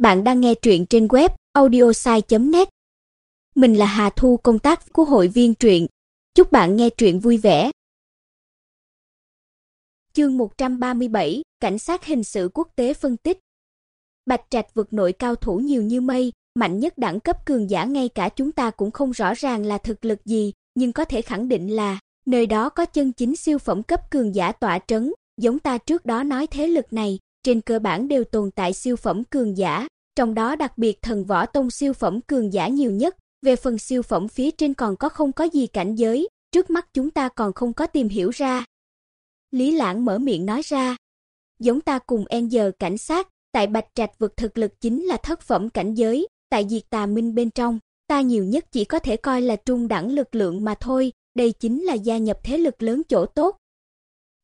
Bạn đang nghe truyện trên web audiosai.net. Mình là Hà Thu công tác của hội viên truyện. Chúc bạn nghe truyện vui vẻ. Chương 137, cảnh sát hình sự quốc tế phân tích. Bạch Trạch vượt nội cao thủ nhiều như mây, mạnh nhất đẳng cấp cường giả ngay cả chúng ta cũng không rõ ràng là thực lực gì, nhưng có thể khẳng định là nơi đó có chân chính siêu phẩm cấp cường giả tọa trấn, giống ta trước đó nói thế lực này, trên cơ bản đều tồn tại siêu phẩm cường giả, trong đó đặc biệt thần võ tông siêu phẩm cường giả nhiều nhất, về phần siêu phẩm phía trên còn có không có gì cảnh giới, trước mắt chúng ta còn không có tìm hiểu ra. Lý Lãng mở miệng nói ra, giống ta cùng En giờ cảnh sát, tại Bạch Trạch vực thực lực chính là thất phẩm cảnh giới, tại Diệt Tà Minh bên trong, ta nhiều nhất chỉ có thể coi là trung đẳng lực lượng mà thôi, đây chính là gia nhập thế lực lớn chỗ tốt.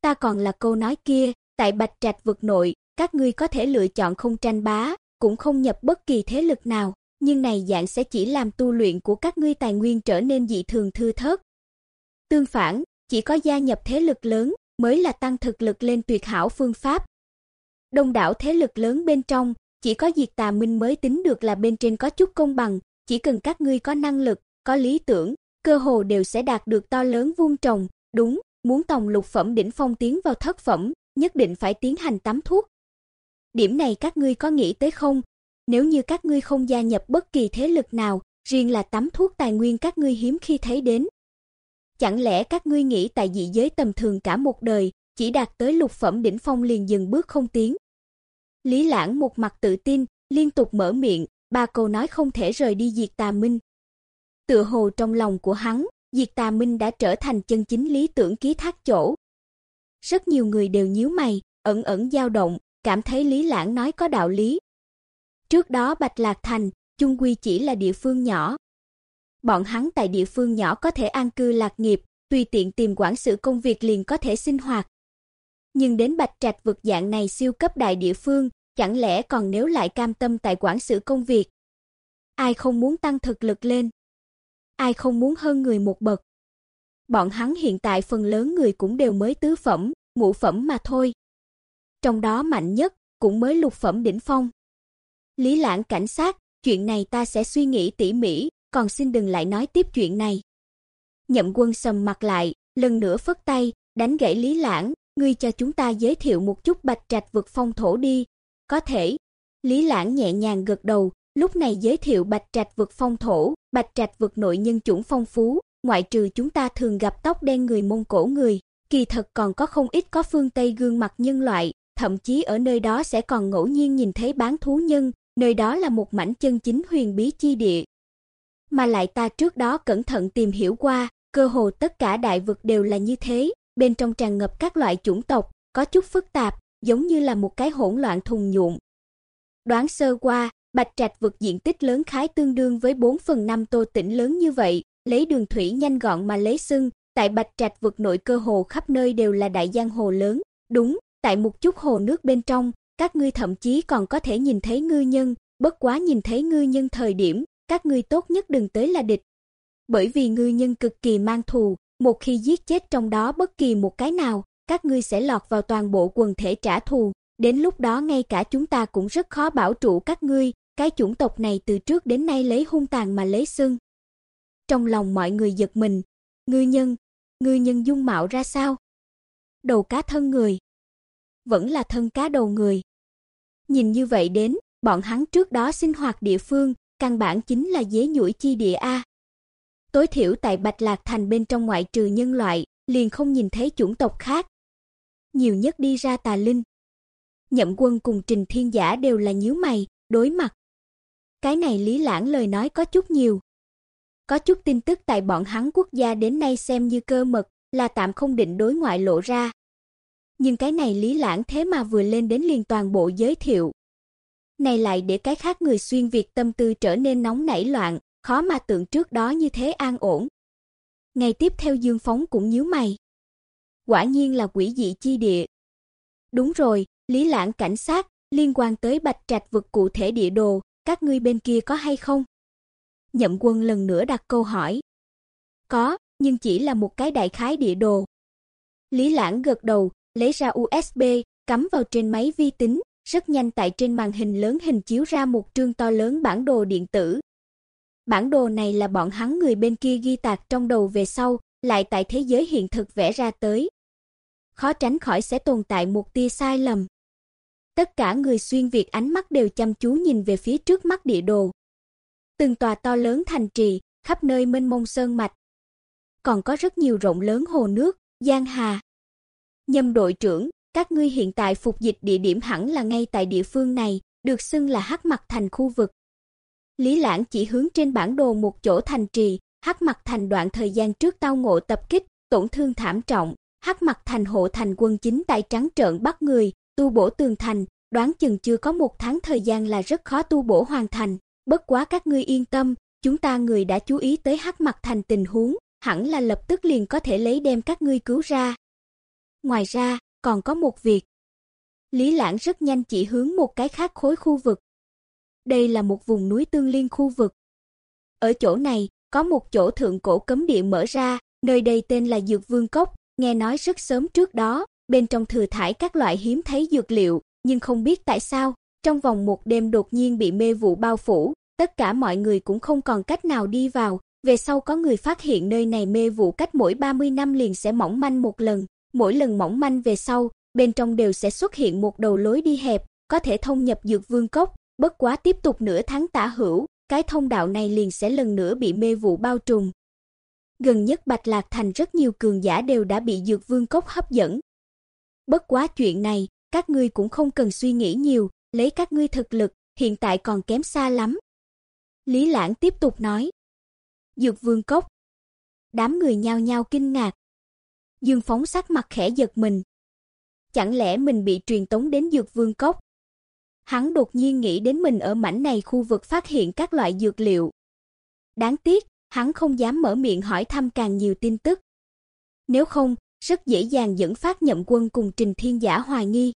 Ta còn là câu nói kia, tại Bạch Trạch vực nội, các ngươi có thể lựa chọn không tranh bá, cũng không nhập bất kỳ thế lực nào, nhưng này dạng sẽ chỉ làm tu luyện của các ngươi tài nguyên trở nên dị thường thưa thớt. Tương phản, chỉ có gia nhập thế lực lớn mới là tăng thực lực lên tuyệt hảo phương pháp. Đông đảo thế lực lớn bên trong, chỉ có Diệt Tà Minh mới tính được là bên trên có chút công bằng, chỉ cần các ngươi có năng lực, có lý tưởng, cơ hồ đều sẽ đạt được to lớn vuông trồng, đúng, muốn tòng lục phẩm đỉnh phong tiến vào thất phẩm, nhất định phải tiến hành tắm thuốc, Điểm này các ngươi có nghĩ tới không? Nếu như các ngươi không gia nhập bất kỳ thế lực nào, riêng là tắm thuốc tài nguyên các ngươi hiếm khi thấy đến. Chẳng lẽ các ngươi nghĩ tại dị giới tầm thường cả một đời, chỉ đạt tới lục phẩm đỉnh phong liền dừng bước không tiến? Lý Lãng một mặt tự tin, liên tục mở miệng, ba câu nói không thể rời đi Diệt Tà Minh. Tựa hồ trong lòng của hắn, Diệt Tà Minh đã trở thành chân chính lý tưởng ký thác chỗ. Rất nhiều người đều nhíu mày, ẩn ẩn dao động, cảm thấy Lý Lãng nói có đạo lý. Trước đó Bạch Lạc Thành, chung quy chỉ là địa phương nhỏ. Bọn hắn tại địa phương nhỏ có thể an cư lạc nghiệp, tùy tiện tìm quản sự công việc liền có thể sinh hoạt. Nhưng đến Bạch Trạch vực dạng này siêu cấp đại địa phương, chẳng lẽ còn nếu lại cam tâm tại quản sự công việc? Ai không muốn tăng thực lực lên? Ai không muốn hơn người một bậc? Bọn hắn hiện tại phần lớn người cũng đều mới tứ phẩm, ngũ phẩm mà thôi trong đó mạnh nhất cũng mới lục phẩm đỉnh phong. Lý Lãng cảnh sát, chuyện này ta sẽ suy nghĩ tỉ mỉ, còn xin đừng lại nói tiếp chuyện này. Nhậm Quân sầm mặt lại, lần nữa phất tay, đánh gãy Lý Lãng, ngươi cho chúng ta giới thiệu một chút Bạch Trạch vực phong thổ đi. Có thể. Lý Lãng nhẹ nhàng gật đầu, lúc này giới thiệu Bạch Trạch vực phong thổ, Bạch Trạch vực nội nhân chủng phong phú, ngoại trừ chúng ta thường gặp tóc đen người Mông Cổ người, kỳ thật còn có không ít có phương Tây gương mặt nhân loại, thậm chí ở nơi đó sẽ còn ngẫu nhiên nhìn thấy bán thú nhân, nơi đó là một mảnh chân chính huyền bí chi địa. Mà lại ta trước đó cẩn thận tìm hiểu qua, cơ hồ tất cả đại vực đều là như thế, bên trong tràn ngập các loại chủng tộc, có chút phức tạp, giống như là một cái hỗn loạn thùng nhụn. Đoán sơ qua, Bạch Trạch vực diện tích lớn khái tương đương với 4 phần 5 Tô tỉnh lớn như vậy, lấy đường thủy nhanh gọn mà lấy xưng, tại Bạch Trạch vực nội cơ hồ khắp nơi đều là đại giang hồ lớn, đúng, tại một chút hồ nước bên trong, các ngươi thậm chí còn có thể nhìn thấy ngư nhân, bất quá nhìn thấy ngư nhân thời điểm, các ngươi tốt nhất đừng tới là địch. Bởi vì ngư nhân cực kỳ mang thù, một khi giết chết trong đó bất kỳ một cái nào, các ngươi sẽ lọt vào toàn bộ quần thể trả thù, đến lúc đó ngay cả chúng ta cũng rất khó bảo trụ các ngươi, cái chủng tộc này từ trước đến nay lấy hung tàn mà lấy xương. Trong lòng mọi người giật mình, ngư nhân, ngư nhân dung mạo ra sao? Đầu cá thân người, vẫn là thân cá đầu người. Nhìn như vậy đến, bọn hắn trước đó sinh hoạt địa phương, căn bản chính là dế nhủi chi địa a. Tối thiểu tại Bạch Lạc Thành bên trong ngoại trừ nhân loại, liền không nhìn thấy chủng tộc khác. Nhiều nhất đi ra tà linh. Nhậm Quân cùng Trình Thiên Giả đều là nhíu mày, đối mặt. Cái này Lý Lãng lời nói có chút nhiều. Có chút tin tức tại bọn hắn quốc gia đến nay xem như cơ mật, là tạm không định đối ngoại lộ ra nhưng cái này Lý Lãng thế mà vừa lên đến liền toàn bộ giới thiệu. Này lại để cái khác người xuyên việt tâm tư trở nên nóng nảy loạn, khó mà tưởng trước đó như thế an ổn. Ngày tiếp theo Dương Phóng cũng nhíu mày. Quả nhiên là quỷ dị chi địa. Đúng rồi, Lý Lãng cảnh sát, liên quan tới Bạch Trạch vực cụ thể địa đồ, các ngươi bên kia có hay không? Nhậm Quân lần nữa đặt câu hỏi. Có, nhưng chỉ là một cái đại khái địa đồ. Lý Lãng gật đầu, lấy ra USB, cắm vào trên máy vi tính, rất nhanh tại trên màn hình lớn hình chiếu ra một trương to lớn bản đồ điện tử. Bản đồ này là bọn hắn người bên kia ghi tạc trong đầu về sau, lại tại thế giới hiện thực vẽ ra tới. Khó tránh khỏi sẽ tồn tại một tia sai lầm. Tất cả người xuyên Việt ánh mắt đều chăm chú nhìn về phía trước mắt địa đồ. Từng tòa to lớn thành trì, khắp nơi mênh mông sơn mạch. Còn có rất nhiều rộng lớn hồ nước, giang hà. Nhâm đội trưởng, các ngươi hiện tại phục dịch địa điểm hẳn là ngay tại địa phương này, được xưng là Hắc Mặc Thành khu vực. Lý Lãng chỉ hướng trên bản đồ một chỗ thành trì, Hắc Mặc Thành đoạn thời gian trước tao ngộ tập kích, tổn thương thảm trọng, Hắc Mặc Thành hộ thành quân chính tại trắng trợn bắt người, tu bổ tường thành, đoán chừng chưa có một tháng thời gian là rất khó tu bổ hoàn thành. Bất quá các ngươi yên tâm, chúng ta người đã chú ý tới Hắc Mặc Thành tình huống, hẳn là lập tức liền có thể lấy đem các ngươi cứu ra. Ngoài ra, còn có một việc. Lý Lãng rất nhanh chỉ hướng một cái khác khối khu vực. Đây là một vùng núi tương liên khu vực. Ở chỗ này, có một chỗ thượng cổ cấm địa mở ra, nơi đây tên là Dược Vương Cốc, nghe nói rất sớm trước đó, bên trong thừa thải các loại hiếm thấy dược liệu, nhưng không biết tại sao, trong vòng một đêm đột nhiên bị mê vụ bao phủ, tất cả mọi người cũng không còn cách nào đi vào, về sau có người phát hiện nơi này mê vụ cách mỗi 30 năm liền sẽ mỏng manh một lần, mỗi lần mỏng manh về sau, bên trong đều sẽ xuất hiện một đầu lối đi hẹp, có thể thông nhập Dược Vương cốc, bất quá tiếp tục nửa tháng tả hữu, cái thông đạo này liền sẽ lần nữa bị mê vụ bao trùm. Gần nhất Bạch Lạc Thành rất nhiều cường giả đều đã bị Dược Vương cốc hấp dẫn. Bất quá chuyện này, các ngươi cũng không cần suy nghĩ nhiều, lấy các ngươi thực lực, hiện tại còn kém xa lắm. Lý Lãng tiếp tục nói. Dược Vương cốc. Đám người nhao nhao kinh ngạc. Dương Phóng sắc mặt khẽ giật mình. Chẳng lẽ mình bị truyền tống đến Dược Vương cốc? Hắn đột nhiên nghĩ đến mình ở mảnh này khu vực phát hiện các loại dược liệu. Đáng tiếc, hắn không dám mở miệng hỏi thăm càng nhiều tin tức. Nếu không, rất dễ dàng dẫn phát nhậm quân cùng Trình Thiên Giả hoài nghi.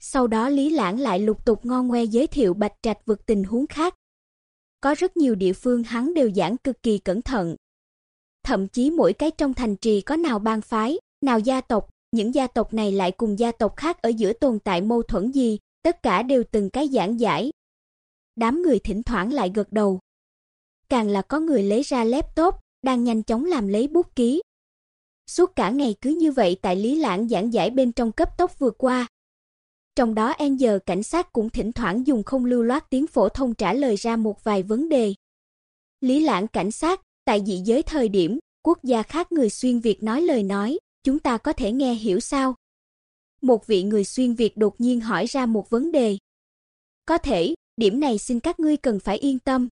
Sau đó Lý Lãng lại lục tục ngon ngoe giới thiệu Bạch Trạch vực tình huống khác. Có rất nhiều địa phương hắn đều giảng cực kỳ cẩn thận. Thậm chí mỗi cái trong thành trì có nào bang phái, nào gia tộc, những gia tộc này lại cùng gia tộc khác ở giữa tồn tại mâu thuẫn gì, tất cả đều từng cái giảng giải. Đám người thỉnh thoảng lại gật đầu. Càng là có người lấy ra laptop, đang nhanh chóng làm lấy bút ký. Suốt cả ngày cứ như vậy tại Lý Lãng giảng giải bên trong cấp tốc vừa qua. Trong đó Angel cảnh sát cũng thỉnh thoảng dùng không lưu loát tiếng phổ thông trả lời ra một vài vấn đề. Lý Lãng cảnh sát, tại dị giới thời điểm, quốc gia khác người xuyên Việt nói lời nói, chúng ta có thể nghe hiểu sao? Một vị người xuyên Việt đột nhiên hỏi ra một vấn đề. Có thể, điểm này xin các ngươi cần phải yên tâm.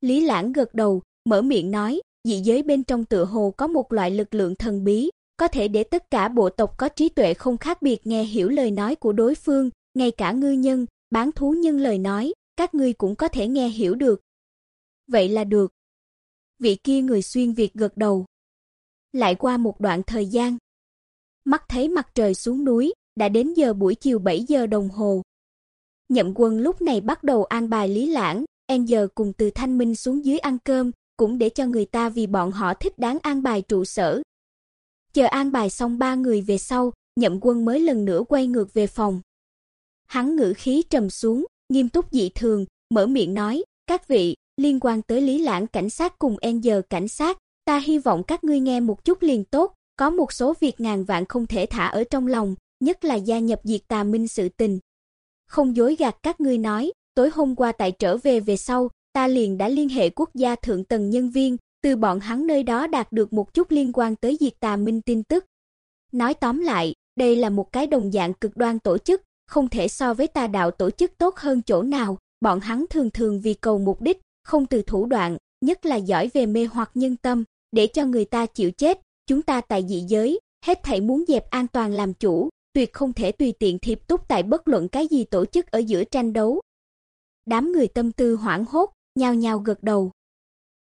Lý Lãng gật đầu, mở miệng nói, dị giới bên trong tựa hồ có một loại lực lượng thần bí, có thể để tất cả bộ tộc có trí tuệ không khác biệt nghe hiểu lời nói của đối phương, ngay cả ngư nhân, bán thú nhân lời nói, các ngươi cũng có thể nghe hiểu được. Vậy là được. Vị kia người xuyên Việt gật đầu. Lại qua một đoạn thời gian, mắt thấy mặt trời xuống núi, đã đến giờ buổi chiều 7 giờ đồng hồ. Nhậm Quân lúc này bắt đầu an bài Lý Lãng, giờ cùng từ Thanh Minh xuống dưới ăn cơm, cũng để cho người ta vì bọn họ thích đáng an bài trụ sở. Chờ an bài xong ba người về sau, Nhậm Quân mới lần nữa quay ngược về phòng. Hắn ngữ khí trầm xuống, nghiêm túc dị thường, mở miệng nói, "Các vị, liên quan tới Lý Lãng cảnh sát cùng giờ cảnh sát, ta hy vọng các ngươi nghe một chút liền tốt, có một số việc ngàn vạn không thể thả ở trong lòng, nhất là gia nhập diệt tà minh sự tình. Không dối gạt các ngươi nói, tối hôm qua tại trở về về sau, ta liền đã liên hệ quốc gia thượng tầng nhân viên, từ bọn hắn nơi đó đạt được một chút liên quan tới diệt tà minh tin tức. Nói tóm lại, đây là một cái đồng dạng cực đoan tổ chức, không thể so với tà đạo tổ chức tốt hơn chỗ nào, bọn hắn thường thường vì cầu mục đích, không từ thủ đoạn, nhất là giỏi về mê hoặc nhân tâm, để cho người ta chịu chết, chúng ta tại dị giới, hết thảy muốn dẹp an toàn làm chủ, tuyệt không thể tùy tiện thiệp túc tại bất luận cái gì tổ chức ở giữa tranh đấu. Đám người tâm tư hoảng hốt, nhao nhao gật đầu.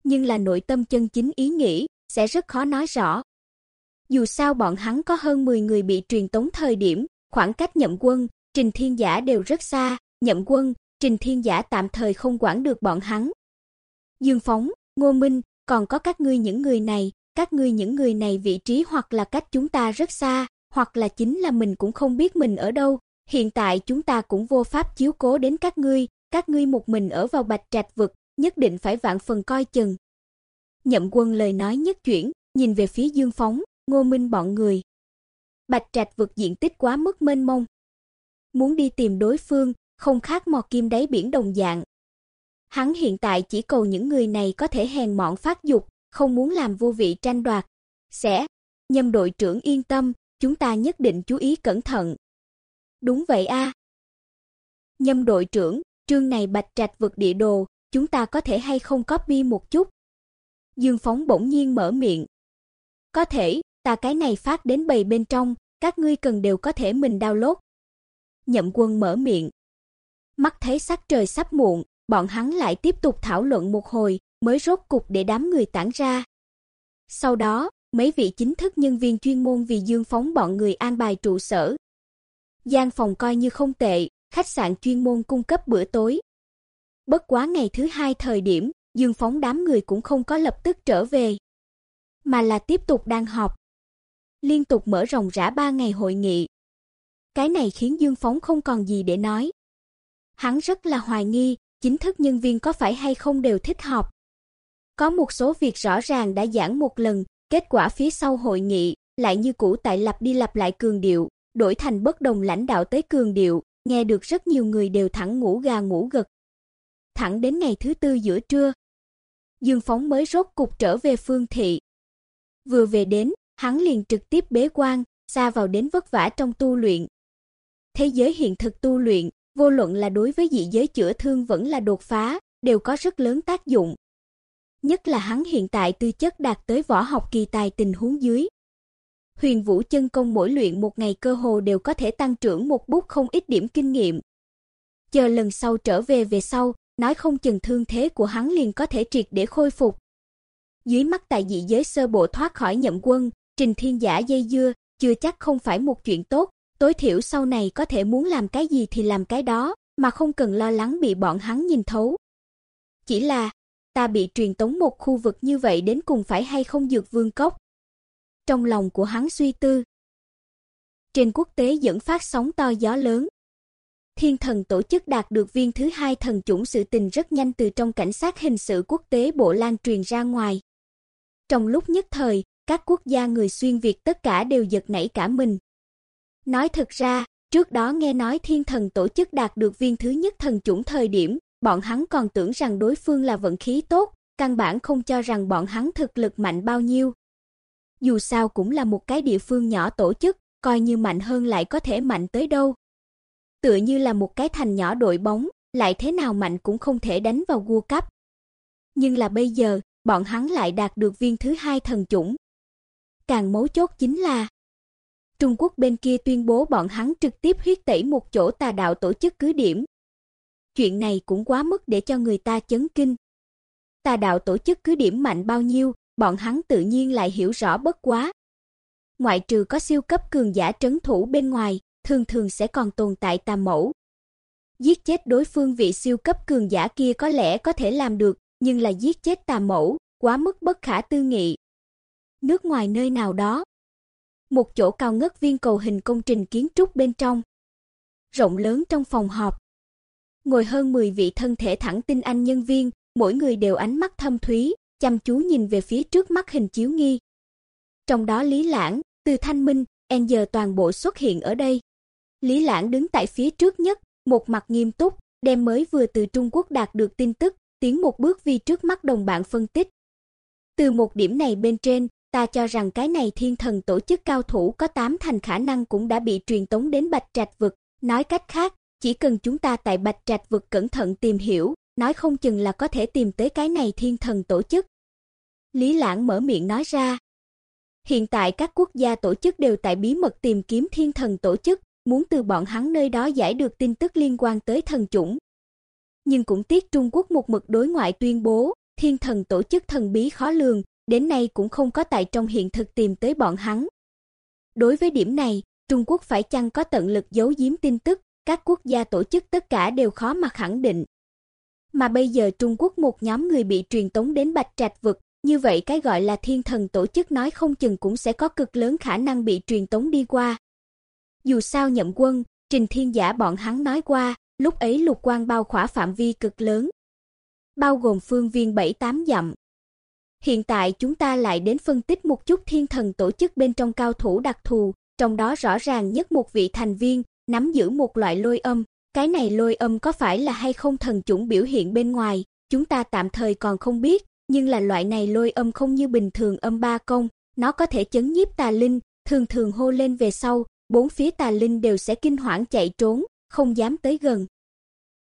Nhưng là nội tâm chân chính ý nghĩ, sẽ rất khó nói rõ. Dù sao bọn hắn có hơn 10 người bị truyền tống thời điểm, khoảng cách nhậm quân, Trình Thiên Giả đều rất xa, nhậm quân, Trình Thiên Giả tạm thời không quản được bọn hắn. Dương Phóng, Ngô Minh, còn có các ngươi những người này, các ngươi những người này vị trí hoặc là cách chúng ta rất xa, hoặc là chính là mình cũng không biết mình ở đâu, Hiện tại chúng ta cũng vô pháp chiếu cố đến các ngươi, các ngươi một mình ở vào Bạch Trạch vực, nhất định phải vạn phần coi chừng. Nhậm Quân lời nói nhất chuyển, nhìn về phía Dương Phóng, Ngô Minh bọn người. Bạch Trạch vực diện tích quá mức mênh mông. Muốn đi tìm đối phương, không khác mò kim đáy biển đồng dạng. Hắn hiện tại chỉ cầu những người này có thể hèn mọn phát dục, không muốn làm vô vị tranh đoạt. Sẽ, Nhâm đội trưởng yên tâm, chúng ta nhất định chú ý cẩn thận. Đúng vậy a. Nhâm đội trưởng, trương này Bạch Trạch vực địa đồ, chúng ta có thể hay không copy một chút? Dương Phóng bỗng nhiên mở miệng. Có thể, ta cái này phát đến bầy bên trong, các ngươi cần đều có thể mình download. Nhậm Quân mở miệng. Mắt thấy sắc trời sắp muộn, bọn hắn lại tiếp tục thảo luận một hồi, mới rốt cục để đám người tản ra. Sau đó, mấy vị chính thức nhân viên chuyên môn vì Dương Phóng bọn người an bài trụ sở. Gian phòng coi như không tệ, khách sạn chuyên môn cung cấp bữa tối. Bất quá ngày thứ hai thời điểm, Dương Phóng đám người cũng không có lập tức trở về, mà là tiếp tục đang họp. Liên tục mở rộng rã ba ngày hội nghị. Cái này khiến Dương Phóng không còn gì để nói. Hắn rất là hoài nghi, chính thức nhân viên có phải hay không đều thích họp. Có một số việc rõ ràng đã giảng một lần, kết quả phía sau hội nghị lại như cũ tại lặp đi lặp lại cường điệu, đổi thành bất đồng lãnh đạo tới cường điệu, nghe được rất nhiều người đều thẳng ngủ gà ngủ gật. Thẳng đến ngày thứ tư giữa trưa, Dương Phóng mới rốt cục trở về Phương thị. Vừa về đến, hắn liền trực tiếp bế quan, xa vào đến vất vả trong tu luyện. Thế giới hiện thực tu luyện, vô luận là đối với dị giới chữa thương vẫn là đột phá, đều có rất lớn tác dụng. Nhất là hắn hiện tại tư chất đạt tới võ học kỳ tài tình huống dưới. Huyền Vũ chân công mỗi luyện một ngày cơ hồ đều có thể tăng trưởng một bút không ít điểm kinh nghiệm. Chờ lần sau trở về về sau, nói không chừng thương thế của hắn liền có thể triệt để khôi phục. Dưới mắt tại dị giới sơ bộ thoát khỏi nhậm quân, Trình Thiên Giả dây dưa, chưa chắc không phải một chuyện tốt, tối thiểu sau này có thể muốn làm cái gì thì làm cái đó, mà không cần lo lắng bị bọn hắn nhìn thấu. Chỉ là, ta bị truyền tống một khu vực như vậy đến cùng phải hay không dược vương cốc. Trong lòng của hắn suy tư. Trên quốc tế dẫn phát sóng to gió lớn. Thiên thần tổ chức đạt được viên thứ hai thần chủng sự tình rất nhanh từ trong cảnh sát hình sự quốc tế bộ lan truyền ra ngoài. Trong lúc nhất thời, các quốc gia người xuyên Việt tất cả đều giật nảy cả mình. Nói thật ra, trước đó nghe nói thiên thần tổ chức đạt được viên thứ nhất thần chủng thời điểm, bọn hắn còn tưởng rằng đối phương là vận khí tốt, căn bản không cho rằng bọn hắn thực lực mạnh bao nhiêu. Dù sao cũng là một cái địa phương nhỏ tổ chức, coi như mạnh hơn lại có thể mạnh tới đâu. Tựa như là một cái thành nhỏ đội bóng, lại thế nào mạnh cũng không thể đánh vào World Cup. Nhưng là bây giờ, bọn hắn lại đạt được viên thứ hai thần chủng. Càng mấu chốt chính là Trung Quốc bên kia tuyên bố bọn hắn trực tiếp huyết tẩy một chỗ tà đạo tổ chức cứ điểm. Chuyện này cũng quá mức để cho người ta chấn kinh. Tà đạo tổ chức cứ điểm mạnh bao nhiêu, bọn hắn tự nhiên lại hiểu rõ bất quá. Ngoại trừ có siêu cấp cường giả trấn thủ bên ngoài, thường thường sẽ còn tồn tại tà mẫu. Giết chết đối phương vị siêu cấp cường giả kia có lẽ có thể làm được, nhưng là giết chết tà mẫu, quá mức bất khả tư nghị. Nước ngoài nơi nào đó, một chỗ cao ngất viên cầu hình công trình kiến trúc bên trong. Rộng lớn trong phòng họp. Ngồi hơn 10 vị thân thể thẳng tinh anh nhân viên, mỗi người đều ánh mắt thâm thúy, chăm chú nhìn về phía trước mắt hình chiếu nghi. Trong đó Lý Lãng, Từ Thanh Minh, en giờ toàn bộ xuất hiện ở đây. Lý Lãng đứng tại phía trước nhất, một mặt nghiêm túc, đem mới vừa từ Trung Quốc đạt được tin tức, tiến một bước vi trước mắt đồng bạn phân tích. Từ một điểm này bên trên, ta cho rằng cái này thiên thần tổ chức cao thủ có tám thành khả năng cũng đã bị truyền tống đến Bạch Trạch vực, nói cách khác, chỉ cần chúng ta tại Bạch Trạch vực cẩn thận tìm hiểu, nói không chừng là có thể tìm tới cái này thiên thần tổ chức. Lý Lãng mở miệng nói ra. Hiện tại các quốc gia tổ chức đều tại bí mật tìm kiếm thiên thần tổ chức, muốn từ bọn hắn nơi đó giải được tin tức liên quan tới thần chủng. Nhưng cũng tiếc Trung Quốc một mực đối ngoại tuyên bố, thiên thần tổ chức thần bí khó lường, đến nay cũng không có tại trong hiện thực tìm tới bọn hắn. Đối với điểm này, Trung Quốc phải chăng có tận lực giấu giếm tin tức, các quốc gia tổ chức tất cả đều khó mà khẳng định. Mà bây giờ Trung Quốc một nhóm người bị truyền tống đến Bạch Trạch vực, như vậy cái gọi là thiên thần tổ chức nói không chừng cũng sẽ có cực lớn khả năng bị truyền tống đi qua. Dù sao nhậm quân, Trình Thiên Giả bọn hắn nói qua, lúc ấy lục quang bao khỏa phạm vi cực lớn, bao gồm phương viên 7-8 dặm. Hiện tại chúng ta lại đến phân tích một chút thiên thần tổ chức bên trong cao thủ đặc thù, trong đó rõ ràng nhất một vị thành viên nắm giữ một loại lôi âm, cái này lôi âm có phải là hay không thần chủng biểu hiện bên ngoài, chúng ta tạm thời còn không biết, nhưng là loại này lôi âm không như bình thường âm ba công, nó có thể chấn nhiếp tà linh, thường thường hô lên về sau, bốn phía tà linh đều sẽ kinh hoảng chạy trốn, không dám tới gần.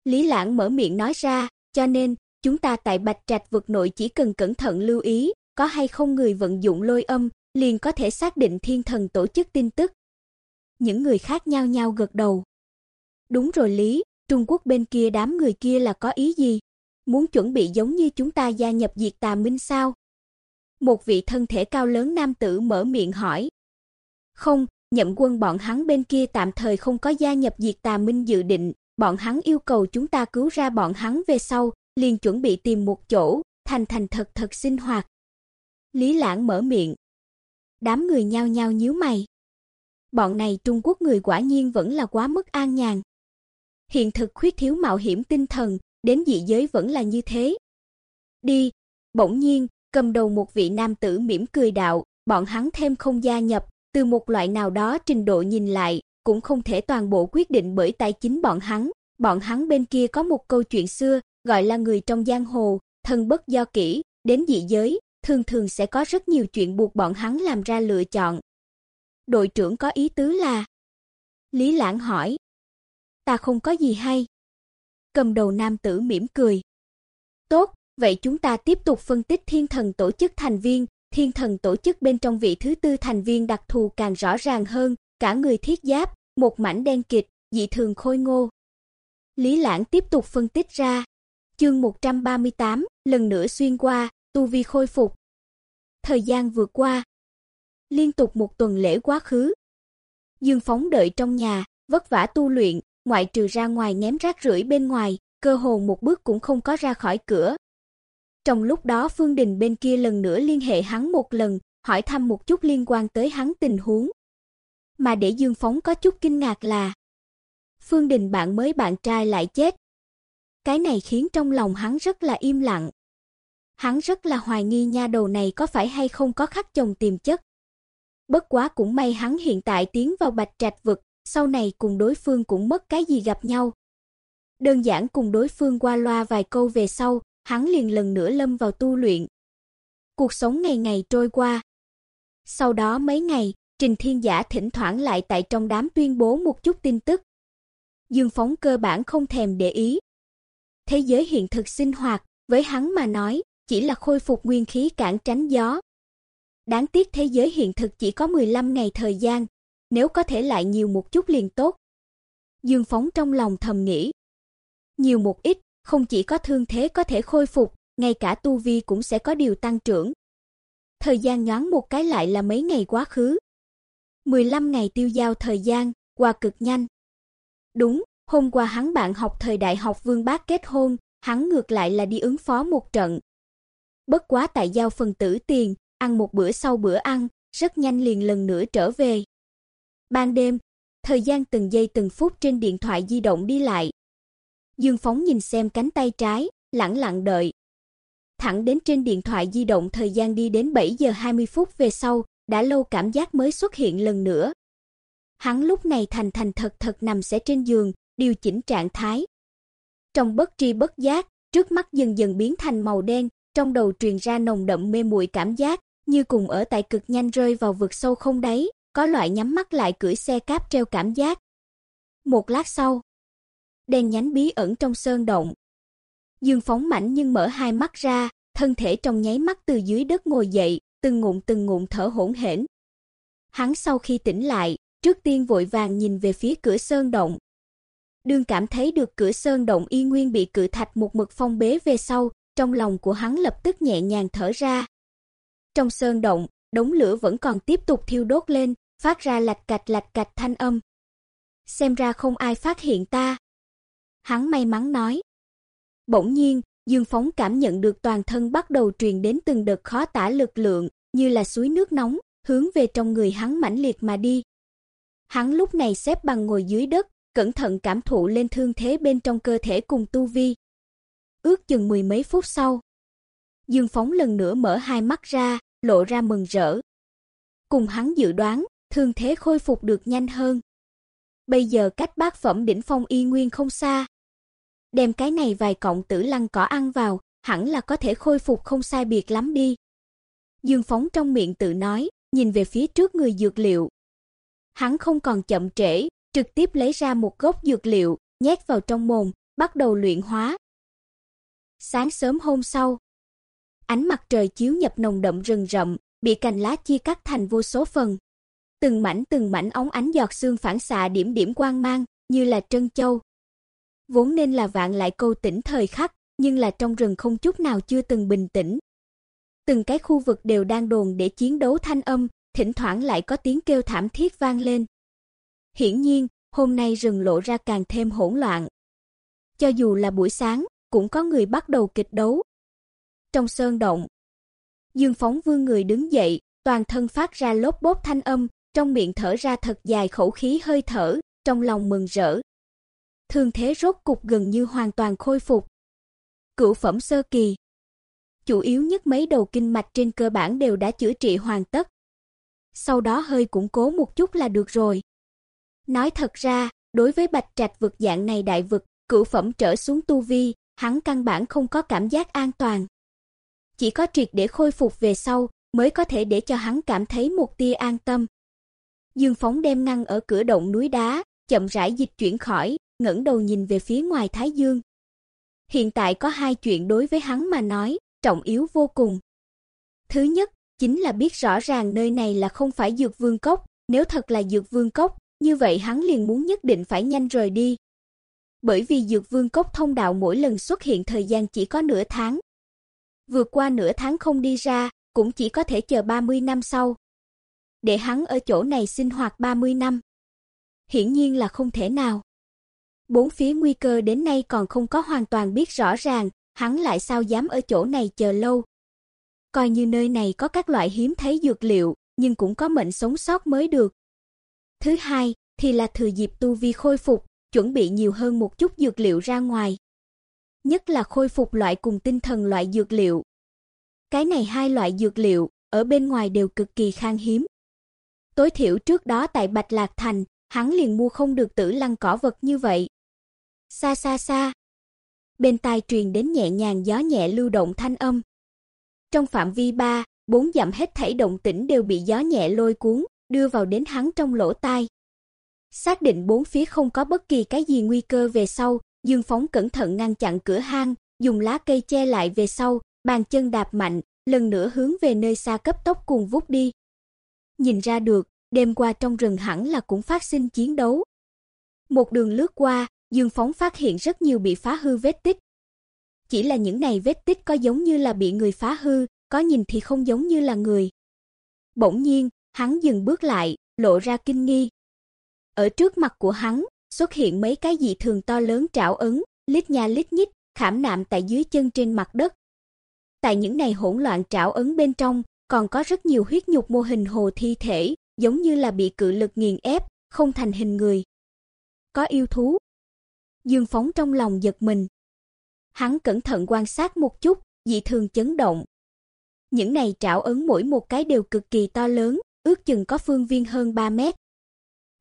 Lý Lãng mở miệng nói ra, cho nên, chúng ta tại Bạch Trạch vực nội chỉ cần cẩn thận lưu ý, có hay không người vận dụng lôi âm, liền có thể xác định thiên thần tổ chức tin tức. Những người khác nhau nhau gật đầu. Đúng rồi Lý, Trung Quốc bên kia đám người kia là có ý gì? Muốn chuẩn bị giống như chúng ta gia nhập diệt tà minh sao? Một vị thân thể cao lớn nam tử mở miệng hỏi. Không, nhậm quân bọn hắn bên kia tạm thời không có gia nhập diệt tà minh dự định, bọn hắn yêu cầu chúng ta cứu ra bọn hắn về sau, liền chuẩn bị tìm một chỗ, thành thành thật thật sinh hoạt. Lý Lãng mở miệng. Đám người nhao nhao nhíu mày. Bọn này Trung Quốc người quả nhiên vẫn là quá mức an nhàn. Hiện thực khuyết thiếu mạo hiểm tinh thần, đến dị giới vẫn là như thế. Đi, bỗng nhiên, cầm đầu một vị nam tử mỉm cười đạo, bọn hắn thêm không gia nhập, từ một loại nào đó trình độ nhìn lại, cũng không thể toàn bộ quyết định bởi tài chính bọn hắn. Bọn hắn bên kia có một câu chuyện xưa, gọi là người trong giang hồ, thân bất do kỹ, đến dị giới, thường thường sẽ có rất nhiều chuyện buộc bọn hắn làm ra lựa chọn. Đội trưởng có ý tứ là? Lý Lãng hỏi. Ta không có gì hay. Cầm đầu nam tử mỉm cười. Tốt, vậy chúng ta tiếp tục phân tích thiên thần tổ chức thành viên, thiên thần tổ chức bên trong vị thứ tư thành viên đặc thù càng rõ ràng hơn, cả người thiết giáp, một mảnh đen kịt, dị thường khôi ngô. Lý Lãng tiếp tục phân tích ra. Chương 138, lần nữa xuyên qua, tu vi khôi phục. Thời gian vừa qua, liên tục một tuần lễ quá khứ. Dương Phóng đợi trong nhà, vất vả tu luyện, ngoại trừ ra ngoài ném rác rưởi bên ngoài, cơ hồ một bước cũng không có ra khỏi cửa. Trong lúc đó Phương Đình bên kia lần nữa liên hệ hắn một lần, hỏi thăm một chút liên quan tới hắn tình huống. Mà để Dương Phóng có chút kinh ngạc là Phương Đình bạn mới bạn trai lại chết. Cái này khiến trong lòng hắn rất là im lặng. Hắn rất là hoài nghi nha đầu này có phải hay không có khắc chồng tiềm chất. Bất quá cũng may hắn hiện tại tiến vào Bạch Trạch vực, sau này cùng đối phương cũng mất cái gì gặp nhau. Đơn giản cùng đối phương qua loa vài câu về sau, hắn liền lần nữa lâm vào tu luyện. Cuộc sống ngày ngày trôi qua. Sau đó mấy ngày, Trình Thiên Giả thỉnh thoảng lại tại trong đám tuyên bố một chút tin tức. Dương Phóng cơ bản không thèm để ý. Thế giới hiện thực sinh hoạt, với hắn mà nói, chỉ là khôi phục nguyên khí cản tránh gió. Đáng tiếc thế giới hiện thực chỉ có 15 ngày thời gian, nếu có thể lại nhiều một chút liền tốt. Dương Phóng trong lòng thầm nghĩ. Nhiều một ít, không chỉ có thương thế có thể khôi phục, ngay cả tu vi cũng sẽ có điều tăng trưởng. Thời gian nhoáng một cái lại là mấy ngày quá khứ. 15 ngày tiêu giao thời gian, qua cực nhanh. Đúng, hôm qua hắn bạn học thời đại học Vương Bác kết hôn, hắn ngược lại là đi ứng phó một trận. Bất quá tại giao phần tử tiền, ăn một bữa sau bữa ăn, rất nhanh liền lần nữa trở về. Ban đêm, thời gian từng giây từng phút trên điện thoại di động đi lại. Dương Phóng nhìn xem cánh tay trái, lặng lặng đợi. Thẳng đến trên điện thoại di động thời gian đi đến 7 giờ 20 phút về sau, đã lâu cảm giác mới xuất hiện lần nữa. Hắn lúc này thành thành thật thật nằm sẽ trên giường, điều chỉnh trạng thái. Trong bất tri bất giác, trước mắt dần dần biến thành màu đen, trong đầu truyền ra nồng đậm mê muội cảm giác, như cùng ở tại cực nhanh rơi vào vực sâu không đáy, có loại nhắm mắt lại cưỡi xe cáp treo cảm giác. Một lát sau, đèn nhánh bí ẩn trong sơn động. Dương phóng mạnh nhưng mở hai mắt ra, thân thể trong nháy mắt từ dưới đất ngồi dậy, từng ngụm từng ngụm thở hổn hển. Hắn sau khi tỉnh lại, trước tiên vội vàng nhìn về phía cửa sơn động. Đương cảm thấy được cửa sơn động y nguyên bị cự thạch một mực phong bế về sau, trong lòng của hắn lập tức nhẹ nhàng thở ra. Trong sơn động, đống lửa vẫn còn tiếp tục thiêu đốt lên, phát ra lạch cạch lạch cạch thanh âm. Xem ra không ai phát hiện ta. Hắn may mắn nói. Bỗng nhiên, Dương Phóng cảm nhận được toàn thân bắt đầu truyền đến từng đợt khó tả lực lượng, như là suối nước nóng, hướng về trong người hắn mãnh liệt mà đi. Hắn lúc này xếp bằng ngồi dưới đất, cẩn thận cảm thụ lên thương thế bên trong cơ thể cùng tu vi. Ước chừng mười mấy phút sau, Dương Phóng lần nữa mở hai mắt ra, lộ ra mừng rỡ. Cùng hắn dự đoán, thương thế khôi phục được nhanh hơn. Bây giờ cách bát phẩm đỉnh phong y nguyên không xa. Đem cái này vài cọng tử lăng cỏ ăn vào, hẳn là có thể khôi phục không sai biệt lắm đi. Dương Phóng trong miệng tự nói, nhìn về phía trước người dược liệu. Hắn không còn chậm trễ, trực tiếp lấy ra một gốc dược liệu, nhét vào trong mồm, bắt đầu luyện hóa. Sáng sớm hôm sau, ánh mặt trời chiếu nhập nồng đậm rừng rậm, bị cành lá chia cắt thành vô số phần. Từng mảnh từng mảnh óng ánh giọt sương phản xạ điểm điểm quang mang, như là trân châu. Vốn nên là vạn lại câu tỉnh thời khắc, nhưng là trong rừng không chút nào chưa từng bình tĩnh. Từng cái khu vực đều đang đồn để chiến đấu thanh âm, thỉnh thoảng lại có tiếng kêu thảm thiết vang lên. Hiển nhiên, hôm nay rừng lộ ra càng thêm hỗn loạn. Cho dù là buổi sáng, cũng có người bắt đầu kịch đấu. Trong sơn động, Dương Phóng Vương người đứng dậy, toàn thân phát ra lốp bốp thanh âm, trong miệng thở ra thật dài khẩu khí hơi thở, trong lòng mừng rỡ. Thương thế rốt cục gần như hoàn toàn khôi phục. Cửu phẩm sơ kỳ. Chủ yếu nhất mấy đầu kinh mạch trên cơ bản đều đã chữa trị hoàn tất. Sau đó hơi củng cố một chút là được rồi. Nói thật ra, đối với Bạch Trạch vực dạng này đại vực, cửu phẩm trở xuống tu vi, hắn căn bản không có cảm giác an toàn. Chỉ có triệt để khôi phục về sau, mới có thể để cho hắn cảm thấy một tia an tâm. Dương Phóng đem ngăn ở cửa động núi đá, chậm rãi dịch chuyển khỏi, ngẩng đầu nhìn về phía ngoài Thái Dương. Hiện tại có hai chuyện đối với hắn mà nói, trọng yếu vô cùng. Thứ nhất, chính là biết rõ ràng nơi này là không phải Dược Vương cốc, nếu thật là Dược Vương cốc, như vậy hắn liền muốn nhất định phải nhanh rời đi. Bởi vì Dược Vương cốc thông đạo mỗi lần xuất hiện thời gian chỉ có nửa tháng. Vượt qua nửa tháng không đi ra, cũng chỉ có thể chờ 30 năm sau. Để hắn ở chỗ này sinh hoạt 30 năm. Hiển nhiên là không thể nào. Bốn phía nguy cơ đến nay còn không có hoàn toàn biết rõ ràng, hắn lại sao dám ở chỗ này chờ lâu. Coi như nơi này có các loại hiếm thấy dược liệu, nhưng cũng có mệnh sống sót mới được. Thứ hai, thì là thừa dịp tu vi khôi phục, chuẩn bị nhiều hơn một chút dược liệu ra ngoài. Nhất là khôi phục loại cùng tinh thần loại dược liệu. Cái này hai loại dược liệu, ở bên ngoài đều cực kỳ khan hiếm. Tối thiểu trước đó tại Bạch Lạc Thành, hắn liền mua không được tử lăng cỏ vật như vậy. Xa xa xa, bên tai truyền đến nhẹ nhàng gió nhẹ lưu động thanh âm. Trong phạm vi 3, 4 dặm hết thảy động tĩnh đều bị gió nhẹ lôi cuốn, đưa vào đến hắn trong lỗ tai. Xác định bốn phía không có bất kỳ cái gì nguy cơ về sau, Dương Phóng cẩn thận ngăn chặn cửa hang, dùng lá cây che lại về sau, bàn chân đạp mạnh, lần nữa hướng về nơi xa cấp tốc cuồng vút đi. Nhìn ra được, đêm qua trong rừng hẳn là cũng phát sinh chiến đấu. Một đường lướt qua, Dương Phóng phát hiện rất nhiều bị phá hư vết tích. Chỉ là những này vết tích có giống như là bị người phá hư, có nhìn thì không giống như là người. Bỗng nhiên, hắn dừng bước lại, lộ ra kinh nghi. Ở trước mặt của hắn, xuất hiện mấy cái dị thường to lớn trảo ấn, lít nha lít nhít, khảm nạm tại dưới chân trên mặt đất. Tại những này hỗn loạn trảo ấn bên trong, còn có rất nhiều huyết nhục mô hình hồ thi thể, giống như là bị cự lực nghiền ép, không thành hình người. Có yêu thú. Dương Phóng trong lòng giật mình. Hắn cẩn thận quan sát một chút, dị thường chấn động. Những này trảo ấn mỗi một cái đều cực kỳ to lớn, ước chừng có phương viên hơn 3 mét.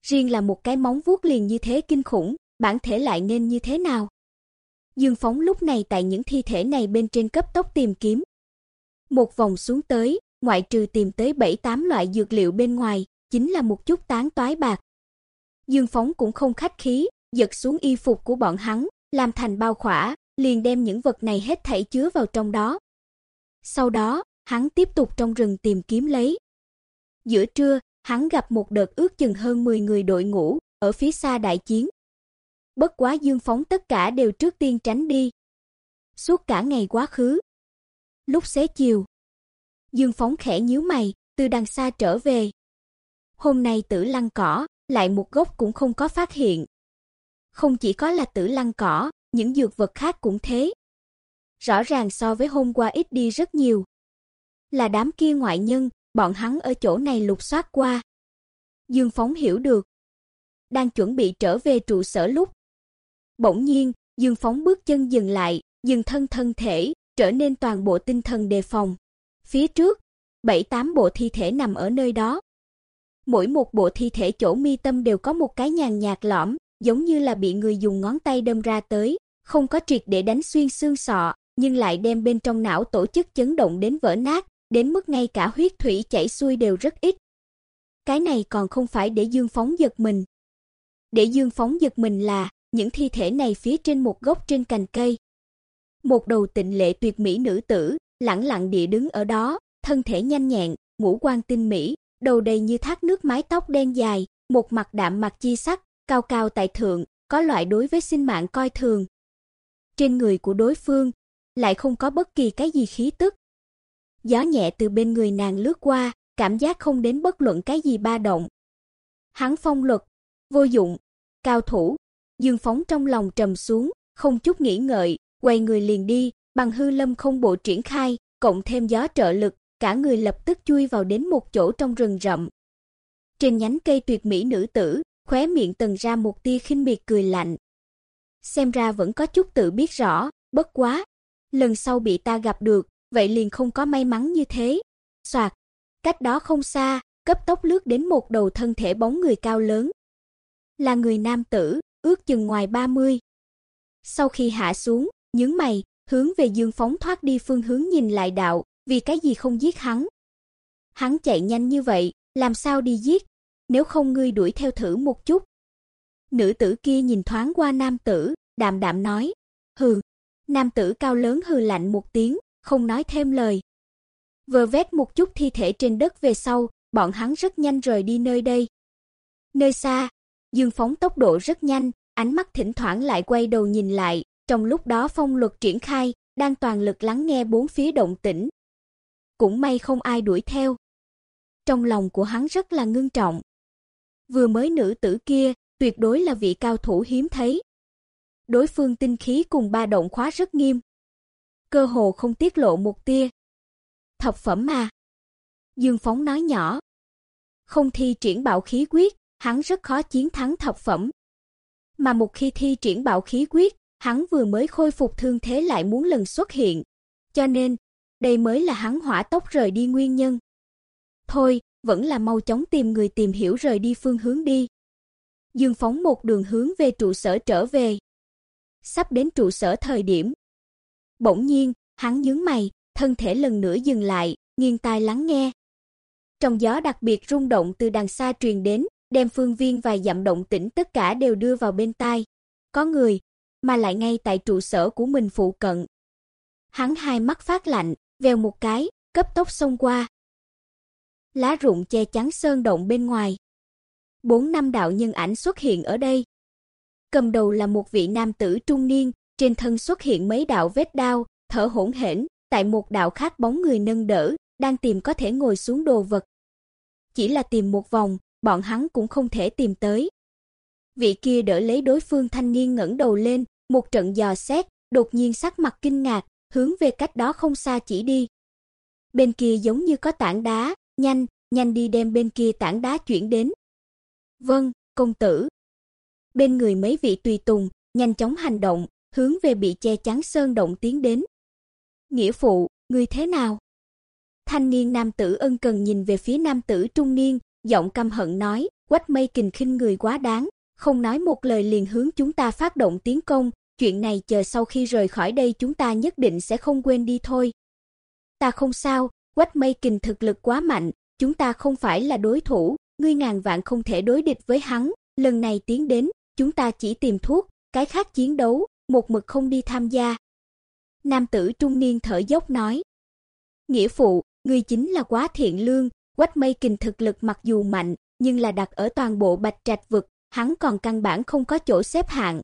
Riêng là một cái móng vuốt liền như thế kinh khủng, bản thể lại nên như thế nào? Dương Phóng lúc này tại những thi thể này bên trên cấp tốc tìm kiếm. Một vòng xuống tới, ngoại trừ tìm tới 7-8 loại dược liệu bên ngoài, chính là một chút tán toái bạc. Dương Phóng cũng không khách khí, giật xuống y phục của bọn hắn, làm thành bao khỏa, liền đem những vật này hết thảy chứa vào trong đó. Sau đó, hắn tiếp tục trong rừng tìm kiếm lấy. Giữa trưa, hắn gặp một đợt ước chừng hơn 10 người đội ngũ ở phía xa đại chiến. Bất quá Dương Phóng tất cả đều trước tiên tránh đi. Suốt cả ngày quá khứ. Lúc xế chiều, Dương Phóng khẽ nhíu mày, từ đằng xa trở về. Hôm nay Tử Lăng cỏ, lại một gốc cũng không có phát hiện. Không chỉ có là Tử Lăng cỏ, những dược vật khác cũng thế. Rõ ràng so với hôm qua ít đi rất nhiều. Là đám kia ngoại nhân, bọn hắn ở chỗ này lục soát qua. Dương Phóng hiểu được. đang chuẩn bị trở về trụ sở lúc. Bỗng nhiên, Dương Phóng bước chân dừng lại, dừng thân thân thể, trở nên toàn bộ tinh thần đề phòng. Phía trước, bảy tám bộ thi thể nằm ở nơi đó. Mỗi một bộ thi thể chỗ mi tâm đều có một cái nhàn nhạt lõm, giống như là bị người dùng ngón tay đâm ra tới, không có triệt để đánh xuyên xương sọ, nhưng lại đem bên trong não tổ chức chấn động đến vỡ nát, đến mức ngay cả huyết thủy chảy xuôi đều rất ít. Cái này còn không phải để Dương Phóng giật mình. Để Dương Phóng giật mình là những thi thể này phía trên một gốc trên cành cây. Một đầu tịnh lệ tuyệt mỹ nữ tử, lẳng lặng địa đứng ở đó, thân thể nhanh nhẹn, ngũ quan tinh mỹ, đầu đầy như thác nước mái tóc đen dài, một mặt đạm mặt chi sắc, cao cao tại thượng, có loại đối với sinh mạng coi thường. Trên người của đối phương lại không có bất kỳ cái gì khí tức. Gió nhẹ từ bên người nàng lướt qua, cảm giác không đến bất luận cái gì ba động. Hắn phong luật, vô dụng, cao thủ, Dương Phóng trong lòng trầm xuống, không chút nghĩ ngợi, quay người liền đi, bằng hư lâm không bộ triển khai, cộng thêm gió trợ lực, cả người lập tức chui vào đến một chỗ trong rừng rậm. Trên nhánh cây tuyệt mỹ nữ tử, khóe miệng tần ra một tia khinh miệt cười lạnh. Xem ra vẫn có chút tự biết rõ, bất quá, lần sau bị ta gặp được, vậy liền không có may mắn như thế. Soạt, cách đó không xa, cấp tốc lướt đến một đầu thân thể bóng người cao lớn. Là người nam tử, ước chừng ngoài 30. Sau khi hạ xuống, nhướng mày, hướng về Dương Phóng thoát đi phương hướng nhìn lại đạo, vì cái gì không giết hắn? Hắn chạy nhanh như vậy, làm sao đi giết? Nếu không ngươi đuổi theo thử một chút. Nữ tử kia nhìn thoáng qua nam tử, đạm đạm nói, "Hừ." Nam tử cao lớn hừ lạnh một tiếng, không nói thêm lời. Vừa vét một chút thi thể trên đất về sau, bọn hắn rất nhanh rời đi nơi đây. Nơi xa, Dương Phóng tốc độ rất nhanh, ánh mắt thỉnh thoảng lại quay đầu nhìn lại, trong lúc đó phong luật triển khai, đang toàn lực lắng nghe bốn phía động tĩnh. Cũng may không ai đuổi theo. Trong lòng của hắn rất là ngưng trọng. Vừa mới nữ tử kia, tuyệt đối là vị cao thủ hiếm thấy. Đối phương tinh khí cùng ba động khóa rất nghiêm. Cơ hồ không tiết lộ một tia. Thập phẩm mà. Dương Phóng nói nhỏ. Không thi triển bạo khí quyết, hắn rất khó chiến thắng thập phẩm. Mà một khi thi triển bạo khí quyết, hắn vừa mới khôi phục thương thế lại muốn lần xuất hiện. Cho nên, đây mới là hắn hỏa tốc rời đi nguyên nhân. Thôi, vẫn là mau chóng tìm người tìm hiểu rời đi phương hướng đi. Dương phóng một đường hướng về trụ sở trở về. Sắp đến trụ sở thời điểm. Bỗng nhiên, hắn nhướng mày, thân thể lần nữa dừng lại, nghiêng tai lắng nghe. Trong gió đặc biệt rung động từ đằng xa truyền đến, đem phương viên vài dặm động tĩnh tất cả đều đưa vào bên tai. Có người, mà lại ngay tại trụ sở của mình phụ cận. Hắn hai mắt phát lạnh, vèo một cái, cấp tốc xông qua. Lá rụng che chắn sơn động bên ngoài. Bốn năm đạo nhân ảnh xuất hiện ở đây. Cầm đầu là một vị nam tử trung niên, trên thân xuất hiện mấy đạo vết đao, thở hổn hển, tại một đạo khác bóng người nâng đỡ, đang tìm có thể ngồi xuống đồ vật. Chỉ là tìm một vòng, bọn hắn cũng không thể tìm tới. Vị kia đỡ lấy đối phương thanh niên ngẩng đầu lên, một trận dò xét, đột nhiên sắc mặt kinh ngạc, hướng về cách đó không xa chỉ đi. Bên kia giống như có tảng đá, nhanh, nhanh đi đem bên kia tảng đá chuyển đến. Vâng, công tử. Bên người mấy vị tùy tùng, nhanh chóng hành động, hướng về bị che chắn sơn động tiến đến. Nghĩa phụ, người thế nào? Thanh niên nam tử ân cần nhìn về phía nam tử trung niên, giọng căm hận nói, Quách Mây Kình khinh người quá đáng, không nói một lời liền hướng chúng ta phát động tiến công, chuyện này chờ sau khi rời khỏi đây chúng ta nhất định sẽ không quên đi thôi. Ta không sao, Quách Mây Kình thực lực quá mạnh, chúng ta không phải là đối thủ, ngươi ngàn vạn không thể đối địch với hắn, lần này tiến đến, chúng ta chỉ tìm thuốc, cái khác chiến đấu, một mực không đi tham gia. Nam tử trung niên thở dốc nói: "Nghĩa phụ, ngươi chính là quá thiện lương, Quách Mây Kình thực lực mặc dù mạnh, nhưng là đặt ở toàn bộ Bạch Trạch vực, hắn còn căn bản không có chỗ xếp hạng.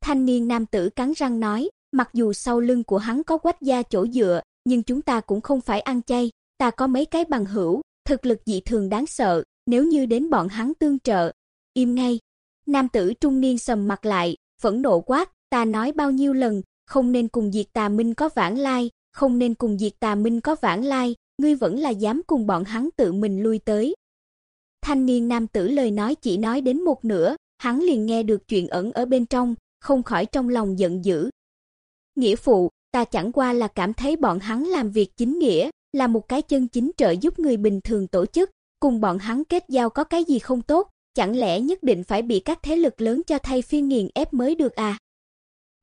Thanh niên nam tử cắn răng nói, mặc dù sau lưng của hắn có Quách gia chỗ dựa, nhưng chúng ta cũng không phải ăn chay, ta có mấy cái bằng hữu, thực lực dị thường đáng sợ, nếu như đến bọn hắn tương trợ, im ngay. Nam tử trung niên sầm mặt lại, phẫn nộ quát, ta nói bao nhiêu lần, không nên cùng Diệt Tà Minh có vãng lai, không nên cùng Diệt Tà Minh có vãng lai, ngươi vẫn là dám cùng bọn hắn tự mình lui tới. Thanh niên nam tử lời nói chỉ nói đến một nửa, hắn liền nghe được chuyện ẩn ở bên trong, không khỏi trong lòng giận dữ. Nghĩa phụ, ta chẳng qua là cảm thấy bọn hắn làm việc chính nghĩa, là một cái chân chính trợ giúp người bình thường tổ chức, cùng bọn hắn kết giao có cái gì không tốt, chẳng lẽ nhất định phải bị các thế lực lớn cho thay phiên nghiền ép mới được à?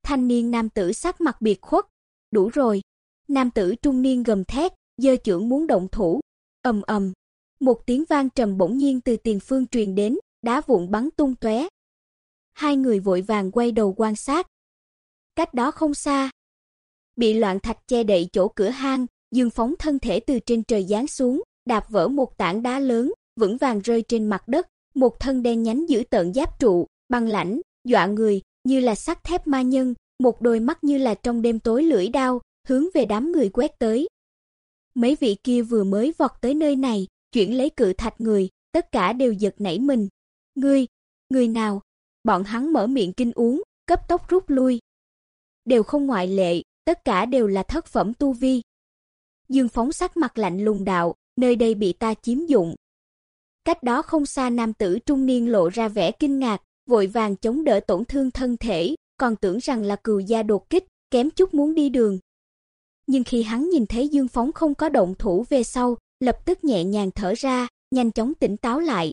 Thanh niên nam tử sắc mặt biệt khuất, đủ rồi. Nam tử trung niên gầm thét, giơ chưởng muốn động thủ. Ầm ầm, một tiếng vang trầm bỗng nhiên từ tiền phương truyền đến, đá vụn bắn tung tóe. Hai người vội vàng quay đầu quan sát. Cách đó không xa, bị loạn thạch che đậy chỗ cửa hang, Dương phóng thân thể từ trên trời giáng xuống, đạp vỡ một tảng đá lớn, vững vàng rơi trên mặt đất, một thân đen nhánh giữ tợn giáp trụ, băng lãnh, dọa người, như là sắt thép ma nhân, một đôi mắt như là trong đêm tối lưỡi đao, hướng về đám người quét tới. Mấy vị kia vừa mới vọt tới nơi này, chuyển lấy cự thạch người, tất cả đều giật nảy mình. Ngươi, người nào? Bọn hắn mở miệng kinh uống, cấp tốc rút lui. Đều không ngoại lệ, tất cả đều là thất phẩm tu vi. Dương phóng sắc mặt lạnh lùng đạo, nơi đây bị ta chiếm dụng. Cách đó không xa nam tử trung niên lộ ra vẻ kinh ngạc, vội vàng chống đỡ tổn thương thân thể, còn tưởng rằng là cừu gia đột kích, kém chút muốn đi đường. Nhưng khi hắn nhìn thấy Dương Phóng không có động thủ về sau, lập tức nhẹ nhàng thở ra, nhanh chóng tỉnh táo lại.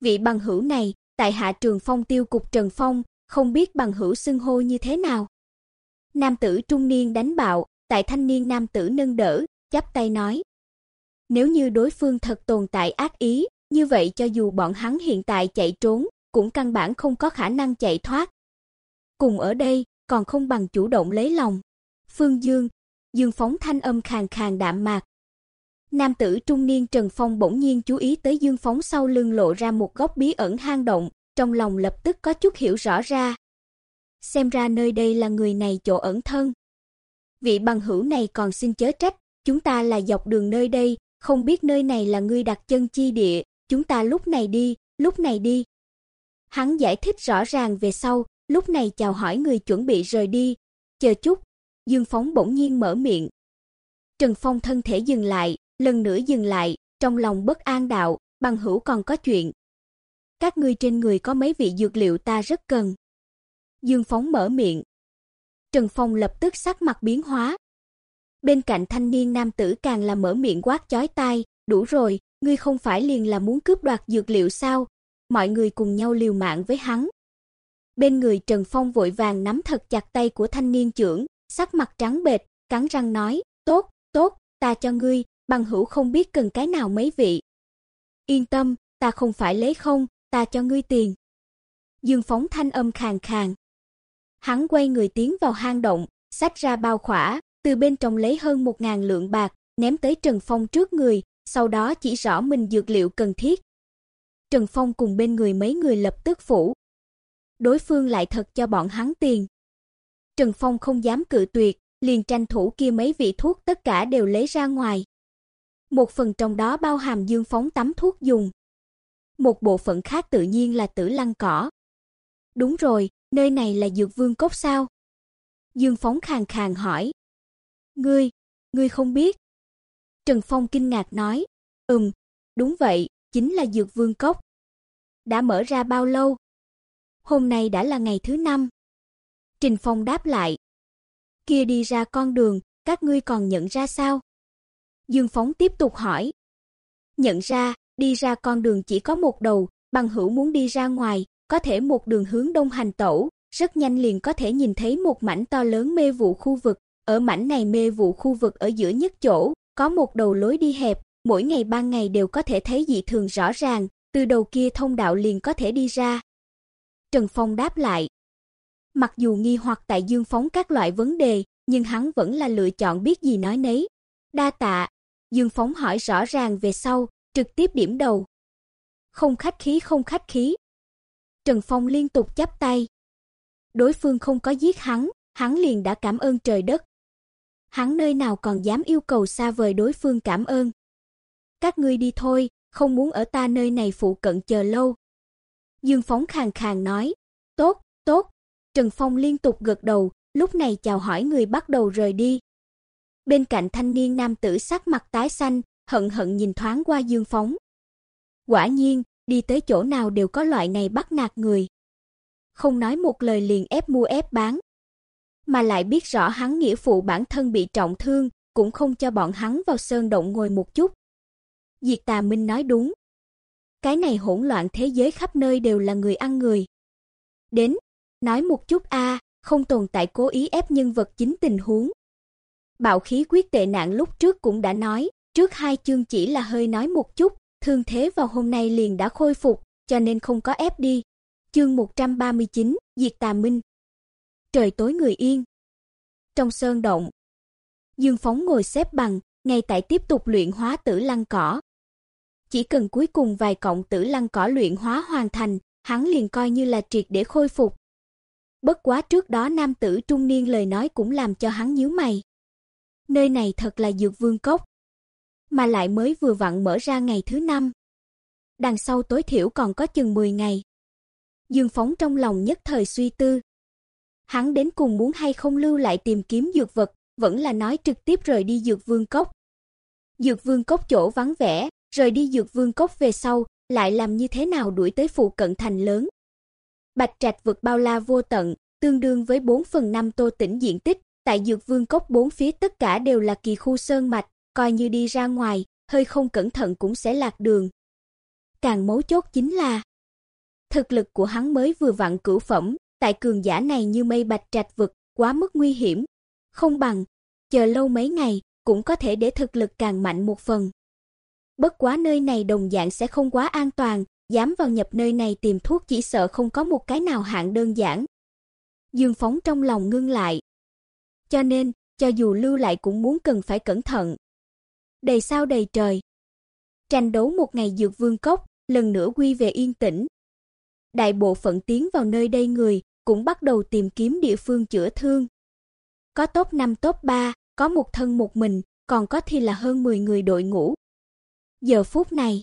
Vị bằng hữu này, tại Hạ Trường Phong tiêu cục Trần Phong, không biết bằng hữu xưng hô như thế nào. Nam tử trung niên đánh bạo, tại thanh niên nam tử nâng đỡ, chắp tay nói: "Nếu như đối phương thật tồn tại ác ý, như vậy cho dù bọn hắn hiện tại chạy trốn, cũng căn bản không có khả năng chạy thoát. Cùng ở đây, còn không bằng chủ động lấy lòng." Phương Dương, Dương phóng thanh âm khàn khàn đạm mạc. Nam tử trung niên Trần Phong bỗng nhiên chú ý tới Dương phóng sau lưng lộ ra một góc bí ẩn hang động, trong lòng lập tức có chút hiểu rõ ra. Xem ra nơi đây là người này chỗ ẩn thân. Vị bằng hữu này còn xin chớ trách, chúng ta là dọc đường nơi đây, không biết nơi này là ngươi đặt chân chi địa, chúng ta lúc này đi, lúc này đi. Hắn giải thích rõ ràng về sau, lúc này chào hỏi người chuẩn bị rời đi. Chờ chút, Dương Phóng bỗng nhiên mở miệng. Trần Phong thân thể dừng lại, lần nữa dừng lại, trong lòng bất an đạo, bằng hữu còn có chuyện. Các ngươi trên người có mấy vị dược liệu ta rất cần. Dương Phóng mở miệng. Trần Phong lập tức sắc mặt biến hóa. Bên cạnh thanh niên nam tử càng là mở miệng quát chói tai, đủ rồi, ngươi không phải liền là muốn cướp đoạt dược liệu sao? Mọi người cùng nhau liều mạng với hắn. Bên người Trần Phong vội vàng nắm thật chặt tay của thanh niên trưởng, sắc mặt trắng bệch, cắn răng nói, "Tốt, tốt, ta cho ngươi, bằng hữu không biết cần cái nào mấy vị." "Yên tâm, ta không phải lấy không, ta cho ngươi tiền." Dương Phóng thanh âm khàn khàn. Hắn quay người tiến vào hang động, xách ra bao khỏa, từ bên trong lấy hơn một ngàn lượng bạc, ném tới Trần Phong trước người, sau đó chỉ rõ mình dược liệu cần thiết. Trần Phong cùng bên người mấy người lập tức phủ. Đối phương lại thật cho bọn hắn tiền. Trần Phong không dám cự tuyệt, liền tranh thủ kia mấy vị thuốc tất cả đều lấy ra ngoài. Một phần trong đó bao hàm dương phóng tắm thuốc dùng. Một bộ phận khác tự nhiên là tử lăng cỏ. Đúng rồi, nơi này là dược vương cốc sao? Dương phóng khàn khàn hỏi. Ngươi, ngươi không biết? Trần Phong kinh ngạc nói, "Ừm, đúng vậy, chính là Dược Vương cốc." Đã mở ra bao lâu? Hôm nay đã là ngày thứ năm. Trình Phong đáp lại. Kia đi ra con đường, các ngươi còn nhận ra sao? Dương Phóng tiếp tục hỏi. Nhận ra, đi ra con đường chỉ có một đầu, bằng hữu muốn đi ra ngoài, có thể một đường hướng đông hành tẩu, rất nhanh liền có thể nhìn thấy một mảnh to lớn mê vụ khu vực, ở mảnh này mê vụ khu vực ở giữa nhất chỗ, có một đầu lối đi hẹp, mỗi ngày ban ngày đều có thể thấy dị thường rõ ràng, từ đầu kia thông đạo liền có thể đi ra. Trần Phong đáp lại. Mặc dù nghi hoặc tại Dương phóng các loại vấn đề, nhưng hắn vẫn là lựa chọn biết gì nói nấy. Đa tạ. Dương phóng hỏi rõ ràng về sau, trực tiếp điểm đầu. Không khách khí không khách khí. Trần Phong liên tục chắp tay. Đối phương không có giết hắn, hắn liền đã cảm ơn trời đất hắn nơi nào còn dám yêu cầu xa vời đối phương cảm ơn. Các ngươi đi thôi, không muốn ở ta nơi này phụ cận chờ lâu. Dương Phóng khàn khàn nói, tốt, tốt. Trần Phong liên tục gật đầu, lúc này chào hỏi người bắt đầu rời đi. Bên cạnh thanh niên nam tử sắc mặt tái xanh, hận hận nhìn thoáng qua Dương Phóng. Quả nhiên, đi tới chỗ nào đều có loại này bắt nạt người. Không nói một lời liền ép mua ép bán, mà lại biết rõ hắn nghĩa phụ bản thân bị trọng thương, cũng không cho bọn hắn vào sơn động ngồi một chút. Diệt Tà Minh nói đúng. Cái này hỗn loạn thế giới khắp nơi đều là người ăn người. Đến, nói một chút a, không tồn tại cố ý ép nhân vật chính tình huống. Bạo khí quyết tệ nạn lúc trước cũng đã nói, trước hai chương chỉ là hơi nói một chút, thương thế vào hôm nay liền đã khôi phục, cho nên không có ép đi. Chương 139, Diệt Tà Minh. Trời tối người yên. Trong sơn động, Dương Phóng ngồi xếp bằng, ngay tại tiếp tục luyện hóa tử lăng cỏ. Chỉ cần cuối cùng vài cọng tử lăng cỏ luyện hóa hoàn thành, hắn liền coi như là triệt để khôi phục. Bất quá trước đó nam tử trung niên lời nói cũng làm cho hắn nhíu mày. Nơi này thật là dược vương cốc, mà lại mới vừa vặn mở ra ngày thứ năm. Đằng sau tối thiểu còn có chừng 10 ngày. Dương Phóng trong lòng nhất thời suy tư. Hắn đến cùng muốn hay không lưu lại tìm kiếm dược vật, vẫn là nói trực tiếp rời đi Dược Vương cốc. Dược Vương cốc chỗ vắng vẻ, rời đi Dược Vương cốc về sau, lại làm như thế nào đuổi tới phụ cận thành lớn. Bạch Trạch vực bao la vô tận, tương đương với 4 phần 5 Tô tỉnh diện tích, tại Dược Vương cốc bốn phía tất cả đều là kỳ khu sơn mạch, coi như đi ra ngoài, hơi không cẩn thận cũng sẽ lạc đường. Càng mấu chốt chính là thực lực của hắn mới vừa vặn cửu phẩm, tại cường giả này như mây Bạch Trạch vực, quá mức nguy hiểm, không bằng chờ lâu mấy ngày cũng có thể để thực lực càng mạnh một phần. Bất quá nơi này đồng dạng sẽ không quá an toàn, dám vào nhập nơi này tìm thuốc chỉ sợ không có một cái nào hạng đơn giản. Dương Phóng trong lòng ngưng lại. Cho nên, cho dù lưu lại cũng muốn cần phải cẩn thận. Đầy sao đầy trời. Tranh đấu một ngày dược vương cốc, lần nữa quy về yên tĩnh. Đại bộ phận tiến vào nơi đây người cũng bắt đầu tìm kiếm địa phương chữa thương. Có top 5 top 3, có một thân một mình, còn có thì là hơn 10 người đội ngũ. Giờ phút này,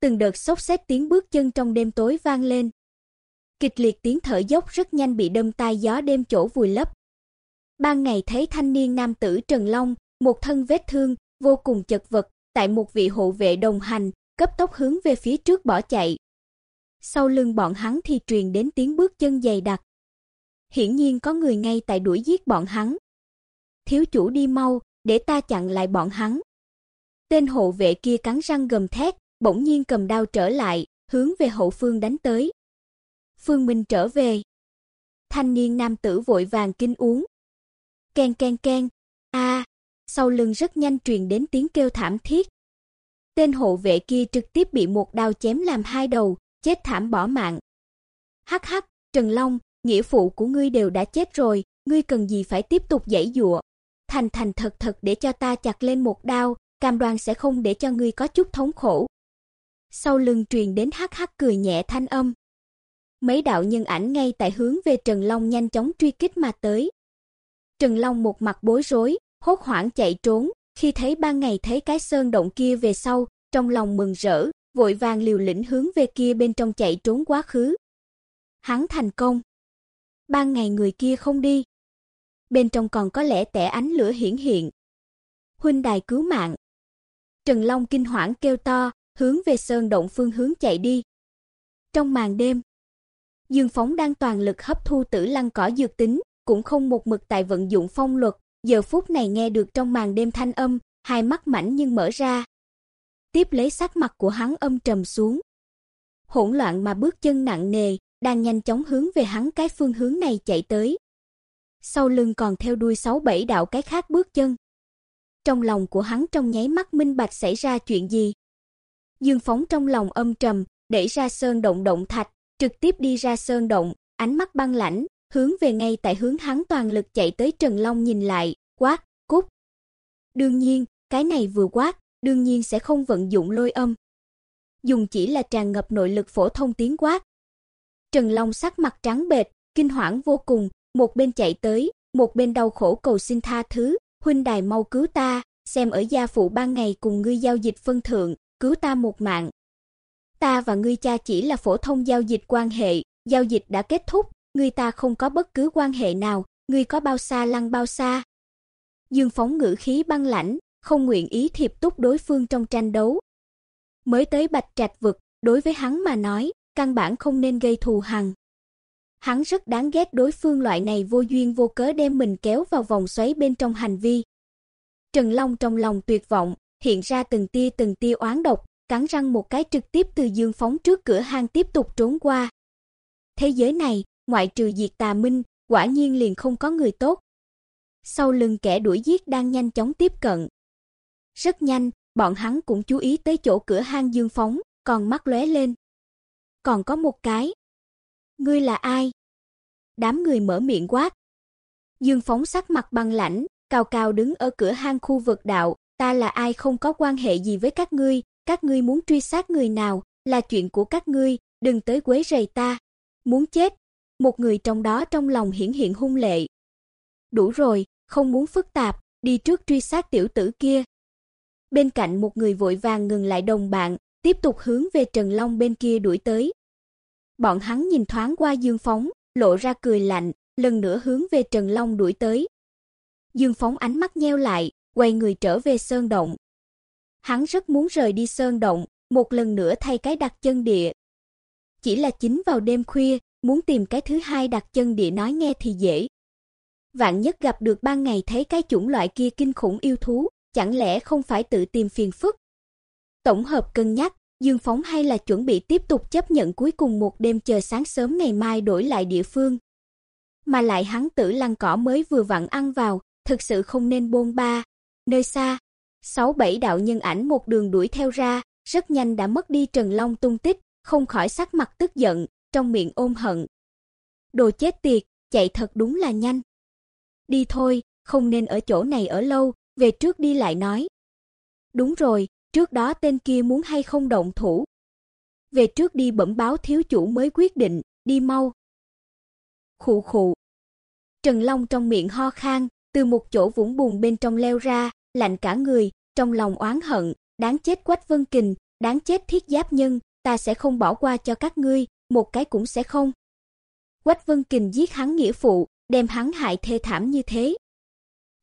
từng đợt sốc xếp tiếng bước chân trong đêm tối vang lên. Kịch liệt tiếng thở dốc rất nhanh bị đâm tai gió đêm chỗ vùi lấp. Ban ngày thấy thanh niên nam tử Trần Long, một thân vết thương, vô cùng chật vật, tại một vị hộ vệ đồng hành, cấp tốc hướng về phía trước bỏ chạy. Sau lưng bọn hắn thì truyền đến tiếng bước chân dày đặc. Hiển nhiên có người ngay tại đuổi giết bọn hắn. Thiếu chủ đi mau, để ta chặn lại bọn hắn. Tên hộ vệ kia cắn răng gầm thét, bỗng nhiên cầm đao trở lại, hướng về hậu phương đánh tới. Phương Minh trở về. Thanh niên nam tử vội vàng kinh uống. Ken ken ken, a, sau lưng rất nhanh truyền đến tiếng kêu thảm thiết. Tên hộ vệ kia trực tiếp bị một đao chém làm hai đầu, chết thảm bỏ mạng. Hắc hắc, Trần Long, nghĩa phụ của ngươi đều đã chết rồi, ngươi cần gì phải tiếp tục giãy giụa. Thành thành thật thật để cho ta chặt lên một đao, cam đoan sẽ không để cho ngươi có chút thống khổ. Sau lưng truyền đến hắc hắc cười nhẹ thanh âm. Mấy đạo nhân ảnh ngay tại hướng về Trần Long nhanh chóng truy kích mà tới. Trần Long một mặt bối rối, hốt hoảng chạy trốn, khi thấy ban ngày thấy cái sơn động kia về sau, trong lòng mừng rỡ, vội vàng liều lĩnh hướng về kia bên trong chạy trốn quá khứ. Hắn thành công ban ngày người kia không đi. Bên trong còn có lẽ tẻ ánh lửa hiển hiện. Huynh đài cứu mạng. Trần Long kinh hoảng kêu to, hướng về sơn động phương hướng chạy đi. Trong màn đêm, Dương Phóng đang toàn lực hấp thu tử lăng cỏ dược tính, cũng không một mực tại vận dụng phong luật, giờ phút này nghe được trong màn đêm thanh âm, hai mắt mảnh nhưng mở ra. Tiếp lấy sắc mặt của hắn âm trầm xuống. Hỗn loạn mà bước chân nặng nề, đang nhanh chóng hướng về hắn cái phương hướng này chạy tới. Sau lưng còn theo đuôi sáu bảy đạo cái khác bước chân. Trong lòng của hắn trong nháy mắt minh bạch xảy ra chuyện gì. Dương Phóng trong lòng âm trầm, đẩy ra sơn động động thạch, trực tiếp đi ra sơn động, ánh mắt băng lãnh, hướng về ngay tại hướng hắn toàn lực chạy tới Trần Long nhìn lại, quát, cút. Đương nhiên, cái này vừa quát, đương nhiên sẽ không vận dụng lôi âm. Dùng chỉ là tràn ngập nội lực phổ thông tiếng quát, Trần Long sắc mặt trắng bệch, kinh hoảng vô cùng, một bên chạy tới, một bên đau khổ cầu xin tha thứ, huynh đài mau cứu ta, xem ở gia phụ ban ngày cùng ngươi giao dịch phân thượng, cứu ta một mạng. Ta và ngươi cha chỉ là phổ thông giao dịch quan hệ, giao dịch đã kết thúc, ngươi ta không có bất cứ quan hệ nào, ngươi có bao xa lăng bao xa. Dương phóng ngữ khí băng lãnh, không nguyện ý thiệp túc đối phương trong tranh đấu. Mới tới Bạch Trạch vực, đối với hắn mà nói, căn bản không nên gây thù hằn. Hắn rất đáng ghét đối phương loại này vô duyên vô cớ đem mình kéo vào vòng xoáy bên trong hành vi. Trần Long trong lòng tuyệt vọng, hiện ra từng tia từng tia oán độc, cắn răng một cái trực tiếp từ dương phóng trước cửa hang tiếp tục trốn qua. Thế giới này, ngoại trừ diệt tà minh, quả nhiên liền không có người tốt. Sau lưng kẻ đuổi giết đang nhanh chóng tiếp cận. Rất nhanh, bọn hắn cũng chú ý tới chỗ cửa hang dương phóng, còn mắt lóe lên. Còn có một cái. Ngươi là ai? Đám người mở miệng quát. Dương phóng sắc mặt băng lãnh, cao cao đứng ở cửa hang khu vực đạo, ta là ai không có quan hệ gì với các ngươi, các ngươi muốn truy sát người nào, là chuyện của các ngươi, đừng tới quấy rầy ta. Muốn chết. Một người trong đó trong lòng hiển hiện hung lệ. Đủ rồi, không muốn phức tạp, đi trước truy sát tiểu tử kia. Bên cạnh một người vội vàng ngừng lại đồng bạn, tiếp tục hướng về Trần Long bên kia đuổi tới. Bọn hắn nhìn thoáng qua Dương Phóng, lộ ra cười lạnh, lần nữa hướng về Trần Long đuổi tới. Dương Phóng ánh mắt nheo lại, quay người trở về sơn động. Hắn rất muốn rời đi sơn động, một lần nữa thay cái đặt chân địa. Chỉ là chính vào đêm khuya, muốn tìm cái thứ hai đặt chân địa nói nghe thì dễ. Vạn nhất gặp được ban ngày thấy cái chủng loại kia kinh khủng yêu thú, chẳng lẽ không phải tự tìm phiền phức. Tổng hợp cân nhắc, Dương Phóng hay là chuẩn bị tiếp tục chấp nhận cuối cùng một đêm chờ sáng sớm ngày mai đổi lại địa phương. Mà lại hắn tử lăng cỏ mới vừa vặn ăn vào, thực sự không nên bôn ba. Nơi xa, sáu bảy đạo nhân ảnh một đường đuổi theo ra, rất nhanh đã mất đi Trần Long tung tích, không khỏi sắc mặt tức giận, trong miệng ôm hận. Đồ chết tiệt, chạy thật đúng là nhanh. Đi thôi, không nên ở chỗ này ở lâu, về trước đi lại nói. Đúng rồi, trước đó tên kia muốn hay không động thủ. Về trước đi bẩm báo thiếu chủ mới quyết định, đi mau. Khụ khụ. Trần Long trong miệng ho khan, từ một chỗ vũng bùn bên trong leo ra, lạnh cả người, trong lòng oán hận, đáng chết Quách Vân Kình, đáng chết Thiết Giáp Nhân, ta sẽ không bỏ qua cho các ngươi, một cái cũng sẽ không. Quách Vân Kình giết hắn nghĩa phụ, đem hắn hại thê thảm như thế.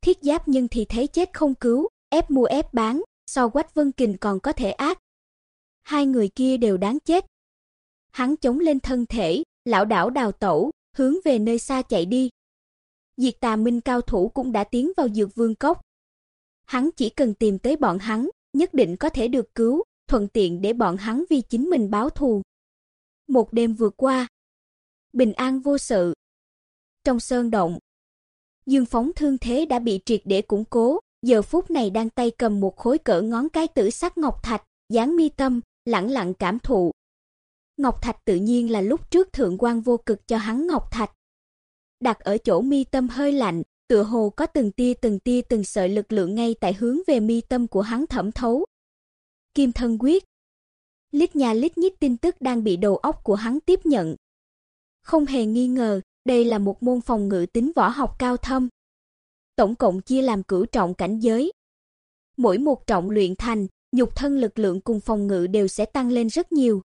Thiết Giáp Nhân thì thấy chết không cứu, ép mua ép bán, so Quách Vân Kình còn có thể ác. Hai người kia đều đáng chết. Hắn chống lên thân thể, lão đảo đào tẩu, hướng về nơi xa chạy đi. Diệt Tà Minh cao thủ cũng đã tiến vào Dược Vương cốc. Hắn chỉ cần tìm tới bọn hắn, nhất định có thể được cứu, thuận tiện để bọn hắn vì chính mình báo thù. Một đêm vượt qua, bình an vô sự. Trong sơn động, Dương Phóng thương thế đã bị triệt để củng cố, giờ phút này đang tay cầm một khối cỡ ngón cái tử sắc ngọc thạch, dán mi tâm, lặng lặng cảm thụ. Ngọc thạch tự nhiên là lúc trước thượng quan vô cực cho hắn ngọc thạch. Đặt ở chỗ mi tâm hơi lạnh, tựa hồ có từng tia từng tia từng sợi lực lượng ngay tại hướng về mi tâm của hắn thẩm thấu. Kim thân quyết. Lít nhà lít nhít tin tức đang bị đầu óc của hắn tiếp nhận. Không hề nghi ngờ, đây là một môn phòng ngự tính võ học cao thâm. Tổng cộng chia làm cửu trọng cảnh giới. Mỗi một trọng luyện thành, nhục thân lực lượng cùng phòng ngự đều sẽ tăng lên rất nhiều.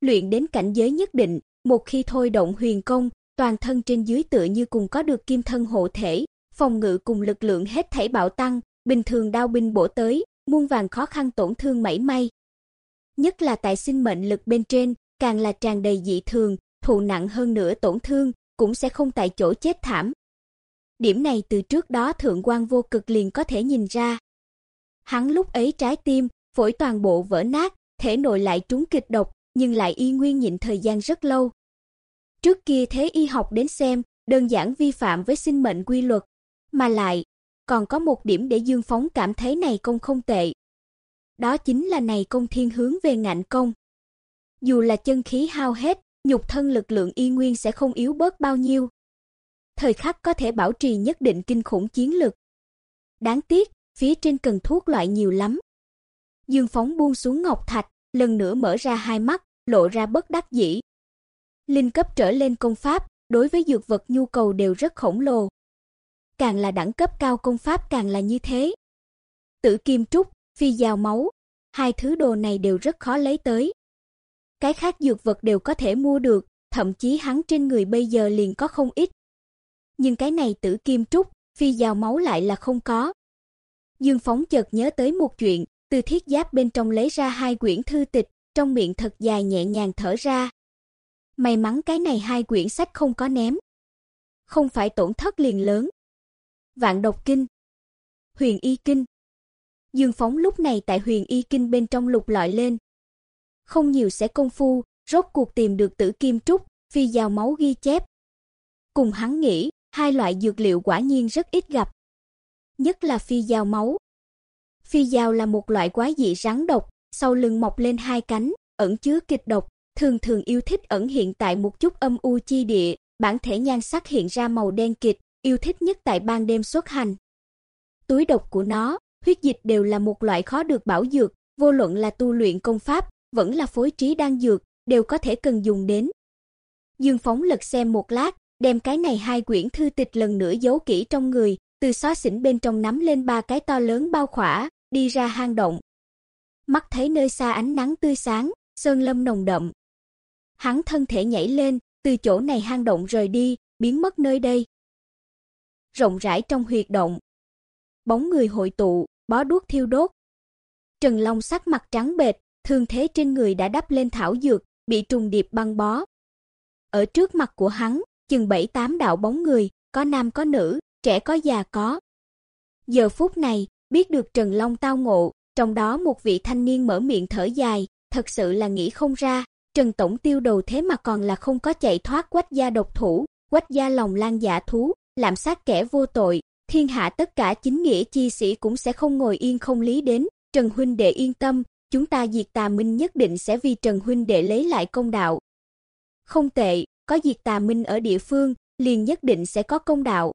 Luyện đến cảnh giới nhất định, một khi thôi động huyền công, toàn thân trên dưới tựa như cùng có được kim thân hộ thể, phòng ngự cùng lực lượng hết thảy bạo tăng, bình thường đao binh bổ tới, muôn vàng khó khăn tổn thương mảy may. Nhất là tại sinh mệnh lực bên trên, càng là tràn đầy dị thường, thụ nặng hơn nữa tổn thương, cũng sẽ không tại chỗ chết thảm. Điểm này từ trước đó thượng quan vô cực liền có thể nhìn ra. Hắn lúc ấy trái tim, phổi toàn bộ vỡ nát, thể nội lại trúng kịch độc, nhưng lại y nguyên nhịn thời gian rất lâu. Trước kia thế y học đến xem, đơn giản vi phạm với sinh mệnh quy luật, mà lại còn có một điểm để Dương Phóng cảm thấy này công không tệ. Đó chính là này công thiên hướng về ngạnh công. Dù là chân khí hao hết, nhục thân lực lượng y nguyên sẽ không yếu bớt bao nhiêu. Thời khắc có thể bảo trì nhất định kinh khủng chiến lực. Đáng tiếc, phía trên cần thuốc loại nhiều lắm. Dương Phóng buông xuống ngọc thạch, lần nữa mở ra hai mắt, lộ ra bất đắc dĩ. Linh cấp trở lên công pháp, đối với dược vật nhu cầu đều rất khổng lồ. Càng là đẳng cấp cao công pháp càng là như thế. Tử kim trúc, phi giao máu, hai thứ đồ này đều rất khó lấy tới. Cái khác dược vật đều có thể mua được, thậm chí hắn trên người bây giờ liền có không ít. Nhưng cái này tử kim trúc, phi giao máu lại là không có. Dương Phóng chợt nhớ tới một chuyện, từ thiết giáp bên trong lấy ra hai quyển thư tịch, trong miệng thật dài nhẹ nhàng thở ra. May mắn cái này hai quyển sách không có ném. Không phải tổn thất liền lớn. Vạn độc kinh, Huyền y kinh. Dương Phóng lúc này tại Huyền y kinh bên trong lục lọi lên. Không nhiều sẽ công phu, rốt cuộc tìm được Tử Kim trúc, phi dao máu ghi chép. Cùng hắn nghĩ, hai loại dược liệu quả nhiên rất ít gặp. Nhất là phi dao máu. Phi dao là một loại quái dị rắn độc, sau lưng mọc lên hai cánh, ẩn chứa kịch độc, thường thường yêu thích ẩn hiện tại một chút âm u chi địa, bản thể nhan sắc hiện ra màu đen kịch, yêu thích nhất tại ban đêm xuất hành. Túi độc của nó, huyết dịch đều là một loại khó được bảo dược, vô luận là tu luyện công pháp, vẫn là phối trí đan dược, đều có thể cần dùng đến. Dương Phóng lật xem một lát, đem cái này hai quyển thư tịch lần nữa giấu kỹ trong người, từ xóa xỉnh bên trong nắm lên ba cái to lớn bao khỏa, đi ra hang động. Mắt thấy nơi xa ánh nắng tươi sáng, sơn lâm nồng đậm. Hắn thân thể nhảy lên, từ chỗ này hang động rời đi, biến mất nơi đây. Rộng rãi trong huyệt động, bóng người hội tụ, bó đuốc thiêu đốt. Trần Long sắc mặt trắng bệch, thương thế trên người đã đắp lên thảo dược, bị trùng điệp băng bó. Ở trước mặt của hắn, chừng bảy tám đạo bóng người, có nam có nữ, trẻ có già có. Giờ phút này, biết được Trần Long tao ngộ, trong đó một vị thanh niên mở miệng thở dài, thật sự là nghĩ không ra, Trần tổng tiêu đầu thế mà còn là không có chạy thoát quách gia độc thủ, quách gia lòng lan giả thú, làm sát kẻ vô tội, thiên hạ tất cả chính nghĩa chi sĩ cũng sẽ không ngồi yên không lý đến, Trần huynh đệ yên tâm, chúng ta diệt tà minh nhất định sẽ vì Trần huynh đệ lấy lại công đạo. Không tệ, có diệt tà minh ở địa phương, liền nhất định sẽ có công đạo.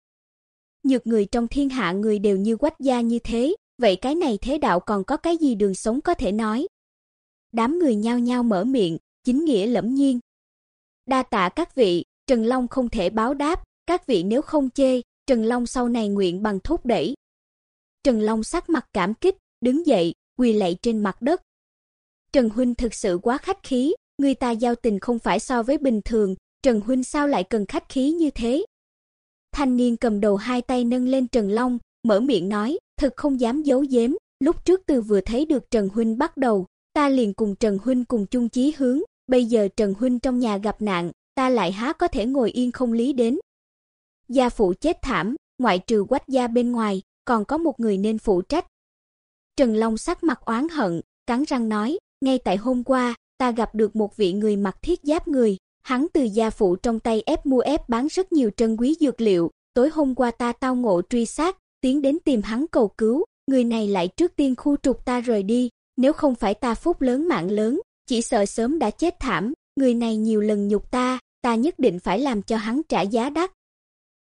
Nhược người trong thiên hạ người đều như quách gia như thế, vậy cái này thế đạo còn có cái gì đường sống có thể nói? Đám người nhao nhao mở miệng, chính nghĩa lẫm nhiên. Đa tạ các vị, Trần Long không thể báo đáp, các vị nếu không chê, Trần Long sau này nguyện bằng thúc đẩy. Trần Long sắc mặt cảm kích, đứng dậy, quỳ lạy trên mặt đất. Trần huynh thực sự quá khách khí, người ta giao tình không phải so với bình thường, Trần huynh sao lại cần khách khí như thế? Thanh niên cầm đầu hai tay nâng lên Trần Long, mở miệng nói, thật không dám giấu giếm, lúc trước từ vừa thấy được Trần huynh bắt đầu, ta liền cùng Trần huynh cùng chung chí hướng, bây giờ Trần huynh trong nhà gặp nạn, ta lại há có thể ngồi yên không lý đến, Gia phụ chết thảm, ngoại trừ Quách gia bên ngoài, còn có một người nên phụ trách. Trần Long sắc mặt oán hận, cắn răng nói, ngay tại hôm qua, ta gặp được một vị người mặc thiết giáp người, hắn từ gia phụ trong tay ép mua ép bán rất nhiều trân quý dược liệu, tối hôm qua ta tao ngộ truy sát, tiến đến tìm hắn cầu cứu, người này lại trước tiên khu trục ta rời đi, nếu không phải ta phúc lớn mạng lớn, chỉ sợ sớm đã chết thảm, người này nhiều lần nhục ta, ta nhất định phải làm cho hắn trả giá đắt.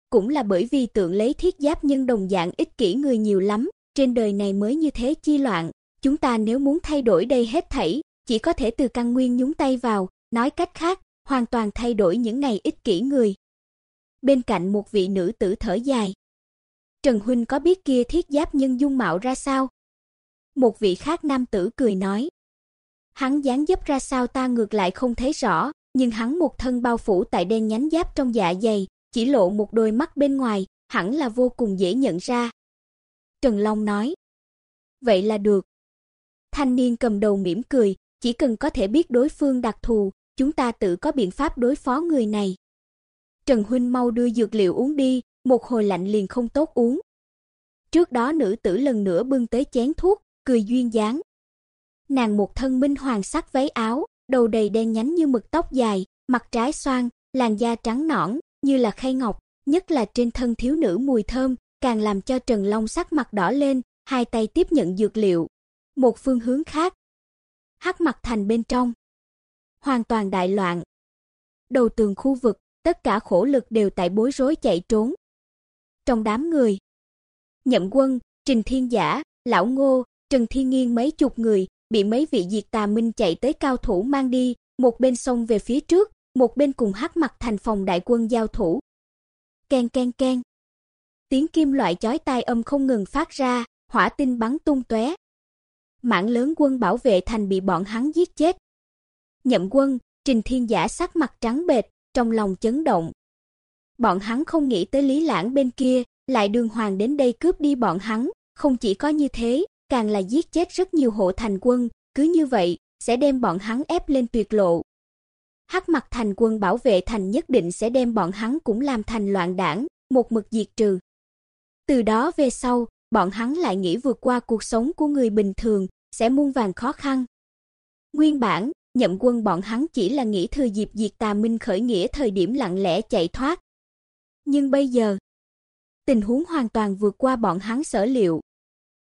Cũng là bởi vì tượng lấy thiết giáp nhân đồng dạng ích kỷ người nhiều lắm, trên đời này mới như thế chi loạn, chúng ta nếu muốn thay đổi đây hết thảy, chỉ có thể từ căn nguyên nhúng tay vào, nói cách khác, hoàn toàn thay đổi những ngày ích kỷ người. Bên cạnh một vị nữ tử thở dài. Trần huynh có biết kia thiết giáp nhân dung mạo ra sao? Một vị khác nam tử cười nói. Hắn dáng dấp ra sao ta ngược lại không thấy rõ, nhưng hắn một thân bao phủ tại đen nhánh giáp trong dạ dày, chỉ lộ một đôi mắt bên ngoài, hẳn là vô cùng dễ nhận ra. Trần Long nói. Vậy là được. Thanh niên cầm đầu mỉm cười, chỉ cần có thể biết đối phương đặc thù, chúng ta tự có biện pháp đối phó người này. Trần huynh mau đưa dược liệu uống đi, một hồi lạnh liền không tốt uống. Trước đó nữ tử lần nữa bưng tới chén thuốc, cười duyên dáng. Nàng một thân minh hoàng sắc váy áo, đầu đầy đen nhánh như mực tóc dài, mặt trái xoan, làn da trắng nõn, như là khay ngọc, nhất là trên thân thiếu nữ mùi thơm, càng làm cho Trần Long sắc mặt đỏ lên, hai tay tiếp nhận dược liệu. Một phương hướng khác, Hắc Mặc Thành bên trong, hoàn toàn đại loạn. Đầu tường khu vực, tất cả khổ lực đều tại bối rối chạy trốn. Trong đám người, Nhậm Quân, Trình Thiên Giả, Lão Ngô, Trần Thiên Nghiên mấy chục người bị mấy vị diệt tà minh chạy tới cao thủ mang đi, một bên sông về phía trước, một bên cùng hắc mặt thành phòng đại quân giao thủ. keng keng keng Tiếng kim loại chói tai âm không ngừng phát ra, hỏa tinh bắn tung tóe. Mảng lớn quân bảo vệ thành bị bọn hắn giết chết. Nhậm Quân, Trình Thiên Giả sắc mặt trắng bệch, trong lòng chấn động. Bọn hắn không nghĩ tới Lý Lãng bên kia, lại đường hoàng đến đây cướp đi bọn hắn, không chỉ có như thế, càng là giết chết rất nhiều hộ thành quân, cứ như vậy sẽ đem bọn hắn ép lên tuyệt lộ. Hắc Mặc thành quân bảo vệ thành nhất định sẽ đem bọn hắn cũng làm thành loạn đảng, một mực diệt trừ. Từ đó về sau, bọn hắn lại nghĩ vượt qua cuộc sống của người bình thường, sẽ muôn vàng khó khăn. Nguyên bản, nhậm quân bọn hắn chỉ là nghĩ thừa dịp diệt tà minh khởi nghĩa thời điểm lặng lẽ chạy thoát. Nhưng bây giờ, tình huống hoàn toàn vượt qua bọn hắn sở liệu.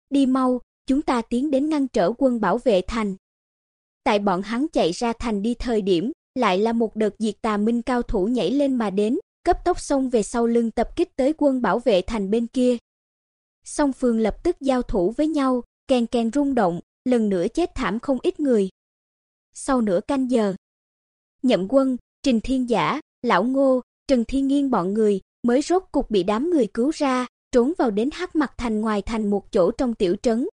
Đi mau, chúng ta tiến đến ngăn trở quân bảo vệ thành. Tại bọn hắn chạy ra thành đi thời điểm, lại là một đợt diệt tà minh cao thủ nhảy lên mà đến, cấp tốc xông về sau lưng tập kích tới quân bảo vệ thành bên kia. Song phương lập tức giao thủ với nhau, kèn kèn rung động, lần nữa chết thảm không ít người. Sau nửa canh giờ, Nhậm Quân, Trình Thiên Giả, Lão Ngô, Trần Thiên Nghiên bọn người mới rốt cục bị đám người cứu ra, trốn vào đến Hắc mặt thành ngoài thành một chỗ trong tiểu trấn.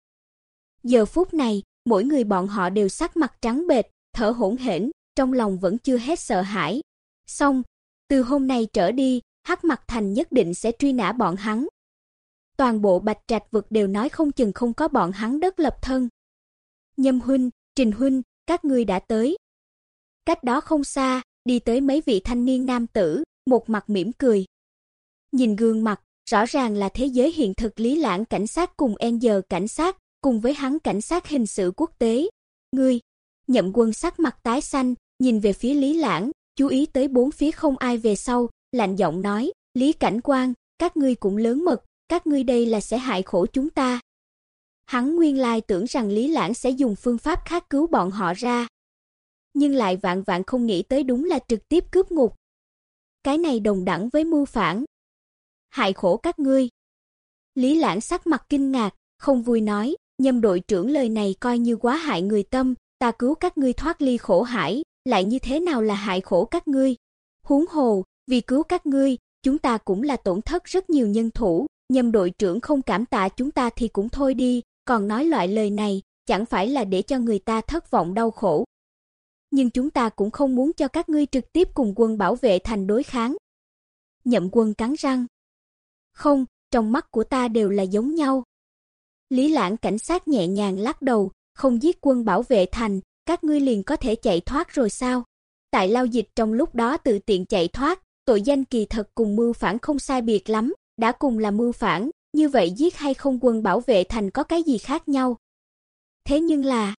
Giờ phút này, mỗi người bọn họ đều sắc mặt trắng bệch, thở hổn hển, trong lòng vẫn chưa hết sợ hãi. Xong, từ hôm nay trở đi, Hắc mặt Thành nhất định sẽ truy nã bọn hắn. Toàn bộ Bạch Trạch vực đều nói không chừng không có bọn hắn đất lập thân. Nhâm huynh, Trình huynh, các ngươi đã tới. Cách đó không xa, đi tới mấy vị thanh niên nam tử, một mặt mỉm cười. Nhìn gương mặt, rõ ràng là thế giới hiện thực Lý Lãng cảnh sát cùng en giờ cảnh sát, cùng với hắn cảnh sát hình sự quốc tế. Ngươi, Nhậm Quân sắc mặt tái xanh, nhìn về phía Lý Lãng, chú ý tới bốn phía không ai về sau, lạnh giọng nói, "Lý Cảnh Quan, các ngươi cũng lớn mật, các ngươi đây là sẽ hại khổ chúng ta." Hắn nguyên lai tưởng rằng Lý Lãng sẽ dùng phương pháp khác cứu bọn họ ra, nhưng lại vạn vạn không nghĩ tới đúng là trực tiếp cướp ngục. Cái này đồng đẳng với mưu phản. Hại khổ các ngươi. Lý Lãng sắc mặt kinh ngạc, không vui nói, nhâm đội trưởng lời này coi như quá hại người tâm, ta cứu các ngươi thoát ly khổ hải, lại như thế nào là hại khổ các ngươi? Huống hồ, vì cứu các ngươi, chúng ta cũng là tổn thất rất nhiều nhân thủ, nhâm đội trưởng không cảm tạ chúng ta thì cũng thôi đi, còn nói loại lời này, chẳng phải là để cho người ta thất vọng đau khổ. Nhưng chúng ta cũng không muốn cho các ngươi trực tiếp cùng quân bảo vệ thành đối kháng. Nhậm Quân cắn răng. Không, trong mắt của ta đều là giống nhau. Lý Lãng cảnh sát nhẹ nhàng lắc đầu, không giết quân bảo vệ thành, các ngươi liền có thể chạy thoát rồi sao? Tại lao dịch trong lúc đó tự tiện chạy thoát, tội danh kỳ thật cùng mưu phản không sai biệt lắm, đã cùng là mưu phản, như vậy giết hay không quân bảo vệ thành có cái gì khác nhau? Thế nhưng là,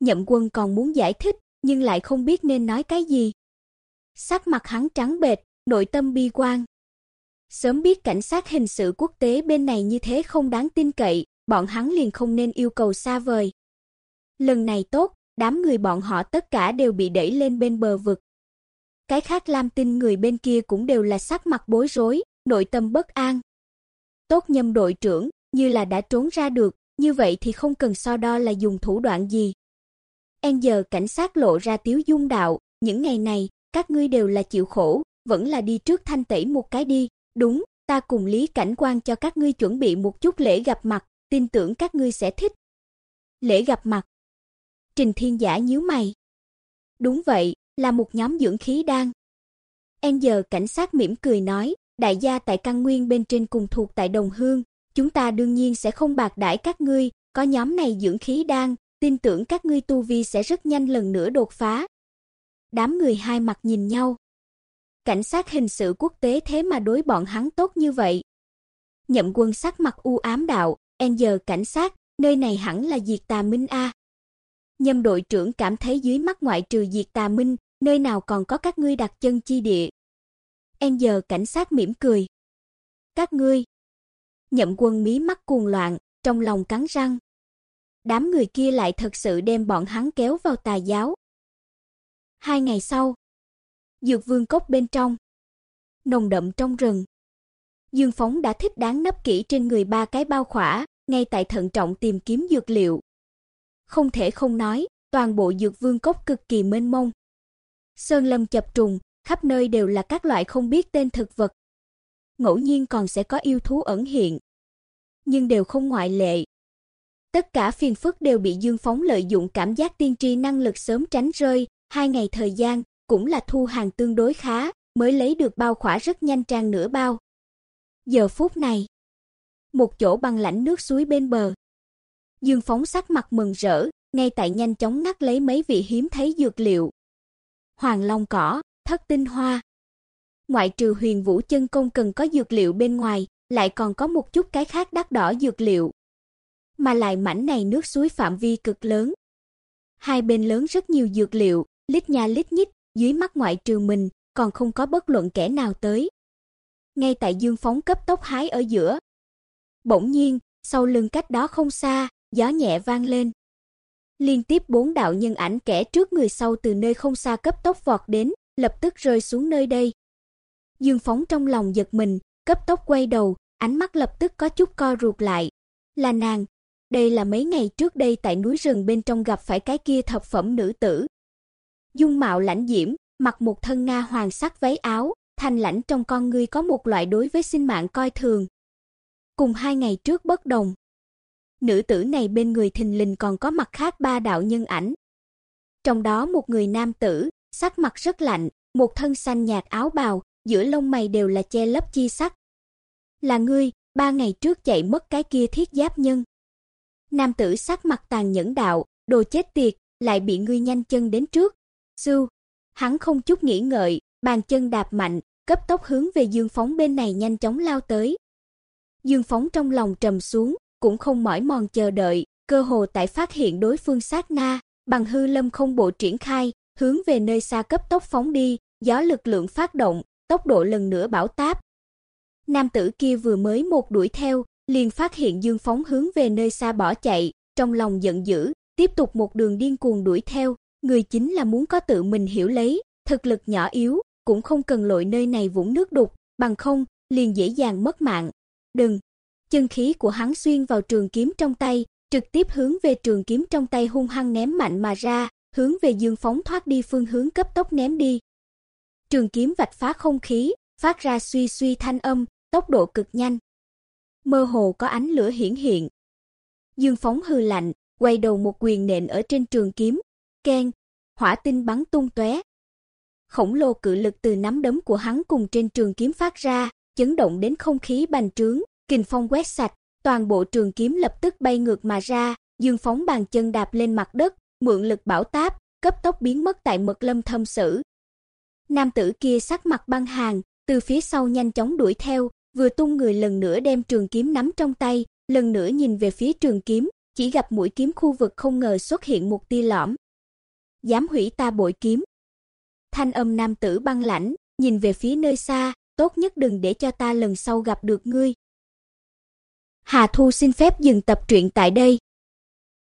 Nhậm Quân còn muốn giải thích, nhưng lại không biết nên nói cái gì. Sắc mặt hắn trắng bệch, nội tâm bi quan. Sớm biết cảnh sát hình sự quốc tế bên này như thế không đáng tin cậy, bọn hắn liền không nên yêu cầu xa vời. Lần này tốt, đám người bọn họ tất cả đều bị đẩy lên bên bờ vực. Cái khác Lam Tinh người bên kia cũng đều là sắc mặt bối rối, nội tâm bất an. Tốt nhâm đội trưởng, như là đã trốn ra được, như vậy thì không cần so đo là dùng thủ đoạn gì. En giờ cảnh sát lộ ra tiếu dung đạo, những ngày này, các ngươi đều là chịu khổ, vẫn là đi trước thanh tẩy một cái đi, đúng, ta cùng Lý Cảnh quan cho các ngươi chuẩn bị một chút lễ gặp mặt, tin tưởng các ngươi sẽ thích. Lễ gặp mặt. Trình Thiên Giả nhíu mày. Đúng vậy, là một nhóm dưỡng khí đang En giờ cảnh sát mỉm cười nói, đại gia tại căn nguyên bên trên cùng thuộc tại Đồng Hương, chúng ta đương nhiên sẽ không bạc đãi các ngươi, có nhóm này dưỡng khí đan, tin tưởng các ngươi tu vi sẽ rất nhanh lần nữa đột phá. Đám người hai mặt nhìn nhau. Cảnh sát hình sự quốc tế thế mà đối bọn hắn tốt như vậy. Nhậm Quân sắc mặt u ám đạo, "En giờ cảnh sát, nơi này hẳn là Diệt Tà Minh a." Nhâm đội trưởng cảm thấy dưới mắt ngoại trừ Diệt Tà Minh, nơi nào còn có các ngươi đặt chân chi địa. En giờ cảnh sát mỉm cười. "Các ngươi?" Nhậm Quân mí mắt cuồng loạn, trong lòng cắn răng. Đám người kia lại thật sự đem bọn hắn kéo vào tà giáo. Hai ngày sau, Dược Vương cốc bên trong, nồng đậm trong rừng. Dương Phóng đã thích đáng nấp kỹ trên người ba cái bao khỏa, ngay tại thận trọng tìm kiếm dược liệu. Không thể không nói, toàn bộ Dược Vương cốc cực kỳ mênh mông. Sơn lâm chập trùng, khắp nơi đều là các loại không biết tên thực vật. Ngẫu nhiên còn sẽ có yêu thú ẩn hiện, nhưng đều không ngoại lệ. Tất cả phiền phức đều bị Dương Phóng lợi dụng cảm giác tiên tri năng lực sớm tránh rơi, hai ngày thời gian, cũng là thu hàng tương đối khá, mới lấy được bao khỏa rất nhanh trang nửa bao. Giờ phút này, một chỗ bằng lãnh nước suối bên bờ. Dương Phóng sắc mặt mừng rỡ, ngay tại nhanh chóng ngắt lấy mấy vị hiếm thấy dược liệu. Hoàng long cỏ, thất tinh hoa. Ngoại trừ Huyền Vũ chân công cần có dược liệu bên ngoài, lại còn có một chút cái khác đắt đỏ dược liệu. Mà lại mảnh này nước suối phạm vi cực lớn. Hai bên lớn rất nhiều dược liệu, lít nha lít nhít, dưới mắt ngoại trừ mình, còn không có bất luận kẻ nào tới. Ngay tại Dương Phóng cấp tốc hái ở giữa. Bỗng nhiên, sau lưng cách đó không xa, gió nhẹ vang lên. Liên tiếp bốn đạo nhân ảnh kẻ trước người sau từ nơi không xa cấp tốc vọt đến, lập tức rơi xuống nơi đây. Dương Phóng trong lòng giật mình, cấp tốc quay đầu, ánh mắt lập tức có chút co rụt lại. Là nàng, đây là mấy ngày trước đây tại núi rừng bên trong gặp phải cái kia thập phẩm nữ tử. Dung mạo lãnh diễm, mặc một thân nga hoàng sắc váy áo, thanh lãnh trong con ngươi có một loại đối với sinh mạng coi thường. Cùng hai ngày trước bất đồng. Nữ tử này bên người thình lình còn có mặt khác ba đạo nhân ảnh. Trong đó một người nam tử, sắc mặt rất lạnh, một thân xanh nhạt áo bào, giữa lông mày đều là che lấp chi sắc. Là ngươi, ba ngày trước chạy mất cái kia thiết giáp nhân. Nam tử sắc mặt tàn nhẫn đạo, đồ chết tiệt, lại bị ngươi nhanh chân đến trước. Sư, hắn không chút nghĩ ngợi, bàn chân đạp mạnh, cấp tốc hướng về Dương Phóng bên này nhanh chóng lao tới. Dương Phóng trong lòng trầm xuống, cũng không mỏi mòn chờ đợi, cơ hồ tại phát hiện đối phương sát na, bằng hư lâm không bộ triển khai, hướng về nơi xa cấp tốc phóng đi, gió lực lượng phát động, tốc độ lần nữa bảo táp. Nam tử kia vừa mới một đuổi theo, liền phát hiện Dương Phóng hướng về nơi xa bỏ chạy, trong lòng giận dữ, tiếp tục một đường điên cuồng đuổi theo, người chính là muốn có tự mình hiểu lấy, thực lực nhỏ yếu, cũng không cần lội nơi này vũng nước đục, bằng không, liền dễ dàng mất mạng. Đừng! Chân khí của hắn xuyên vào trường kiếm trong tay, trực tiếp hướng về trường kiếm trong tay hung hăng ném mạnh mà ra, hướng về Dương Phóng thoát đi phương hướng cấp tốc ném đi. Trường kiếm vạch phá không khí, phát ra suy suy thanh âm, tốc độ cực nhanh. Mơ hồ có ánh lửa hiển hiện. Dương Phóng hừ lạnh, quay đầu một quyền nện ở trên trường kiếm, keng, hỏa tinh bắn tung tóe. Khổng lồ cự lực từ nắm đấm của hắn cùng trên trường kiếm phát ra, chấn động đến không khí bành trướng, kình phong quét sạch, toàn bộ trường kiếm lập tức bay ngược mà ra, Dương Phóng bàn chân đạp lên mặt đất, mượn lực bảo táp, cấp tốc biến mất tại mật lâm thâm sử. Nam tử kia sắc mặt băng hàng, từ phía sau nhanh chóng đuổi theo, vừa tung người lần nữa đem trường kiếm nắm trong tay, lần nữa nhìn về phía trường kiếm, chỉ gặp mũi kiếm khu vực không ngờ xuất hiện một tia lõm. Dám hủy ta bội kiếm. Thanh âm nam tử băng lãnh, nhìn về phía nơi xa, tốt nhất đừng để cho ta lần sau gặp được ngươi. Hà Thu xin phép dừng tập truyện tại đây.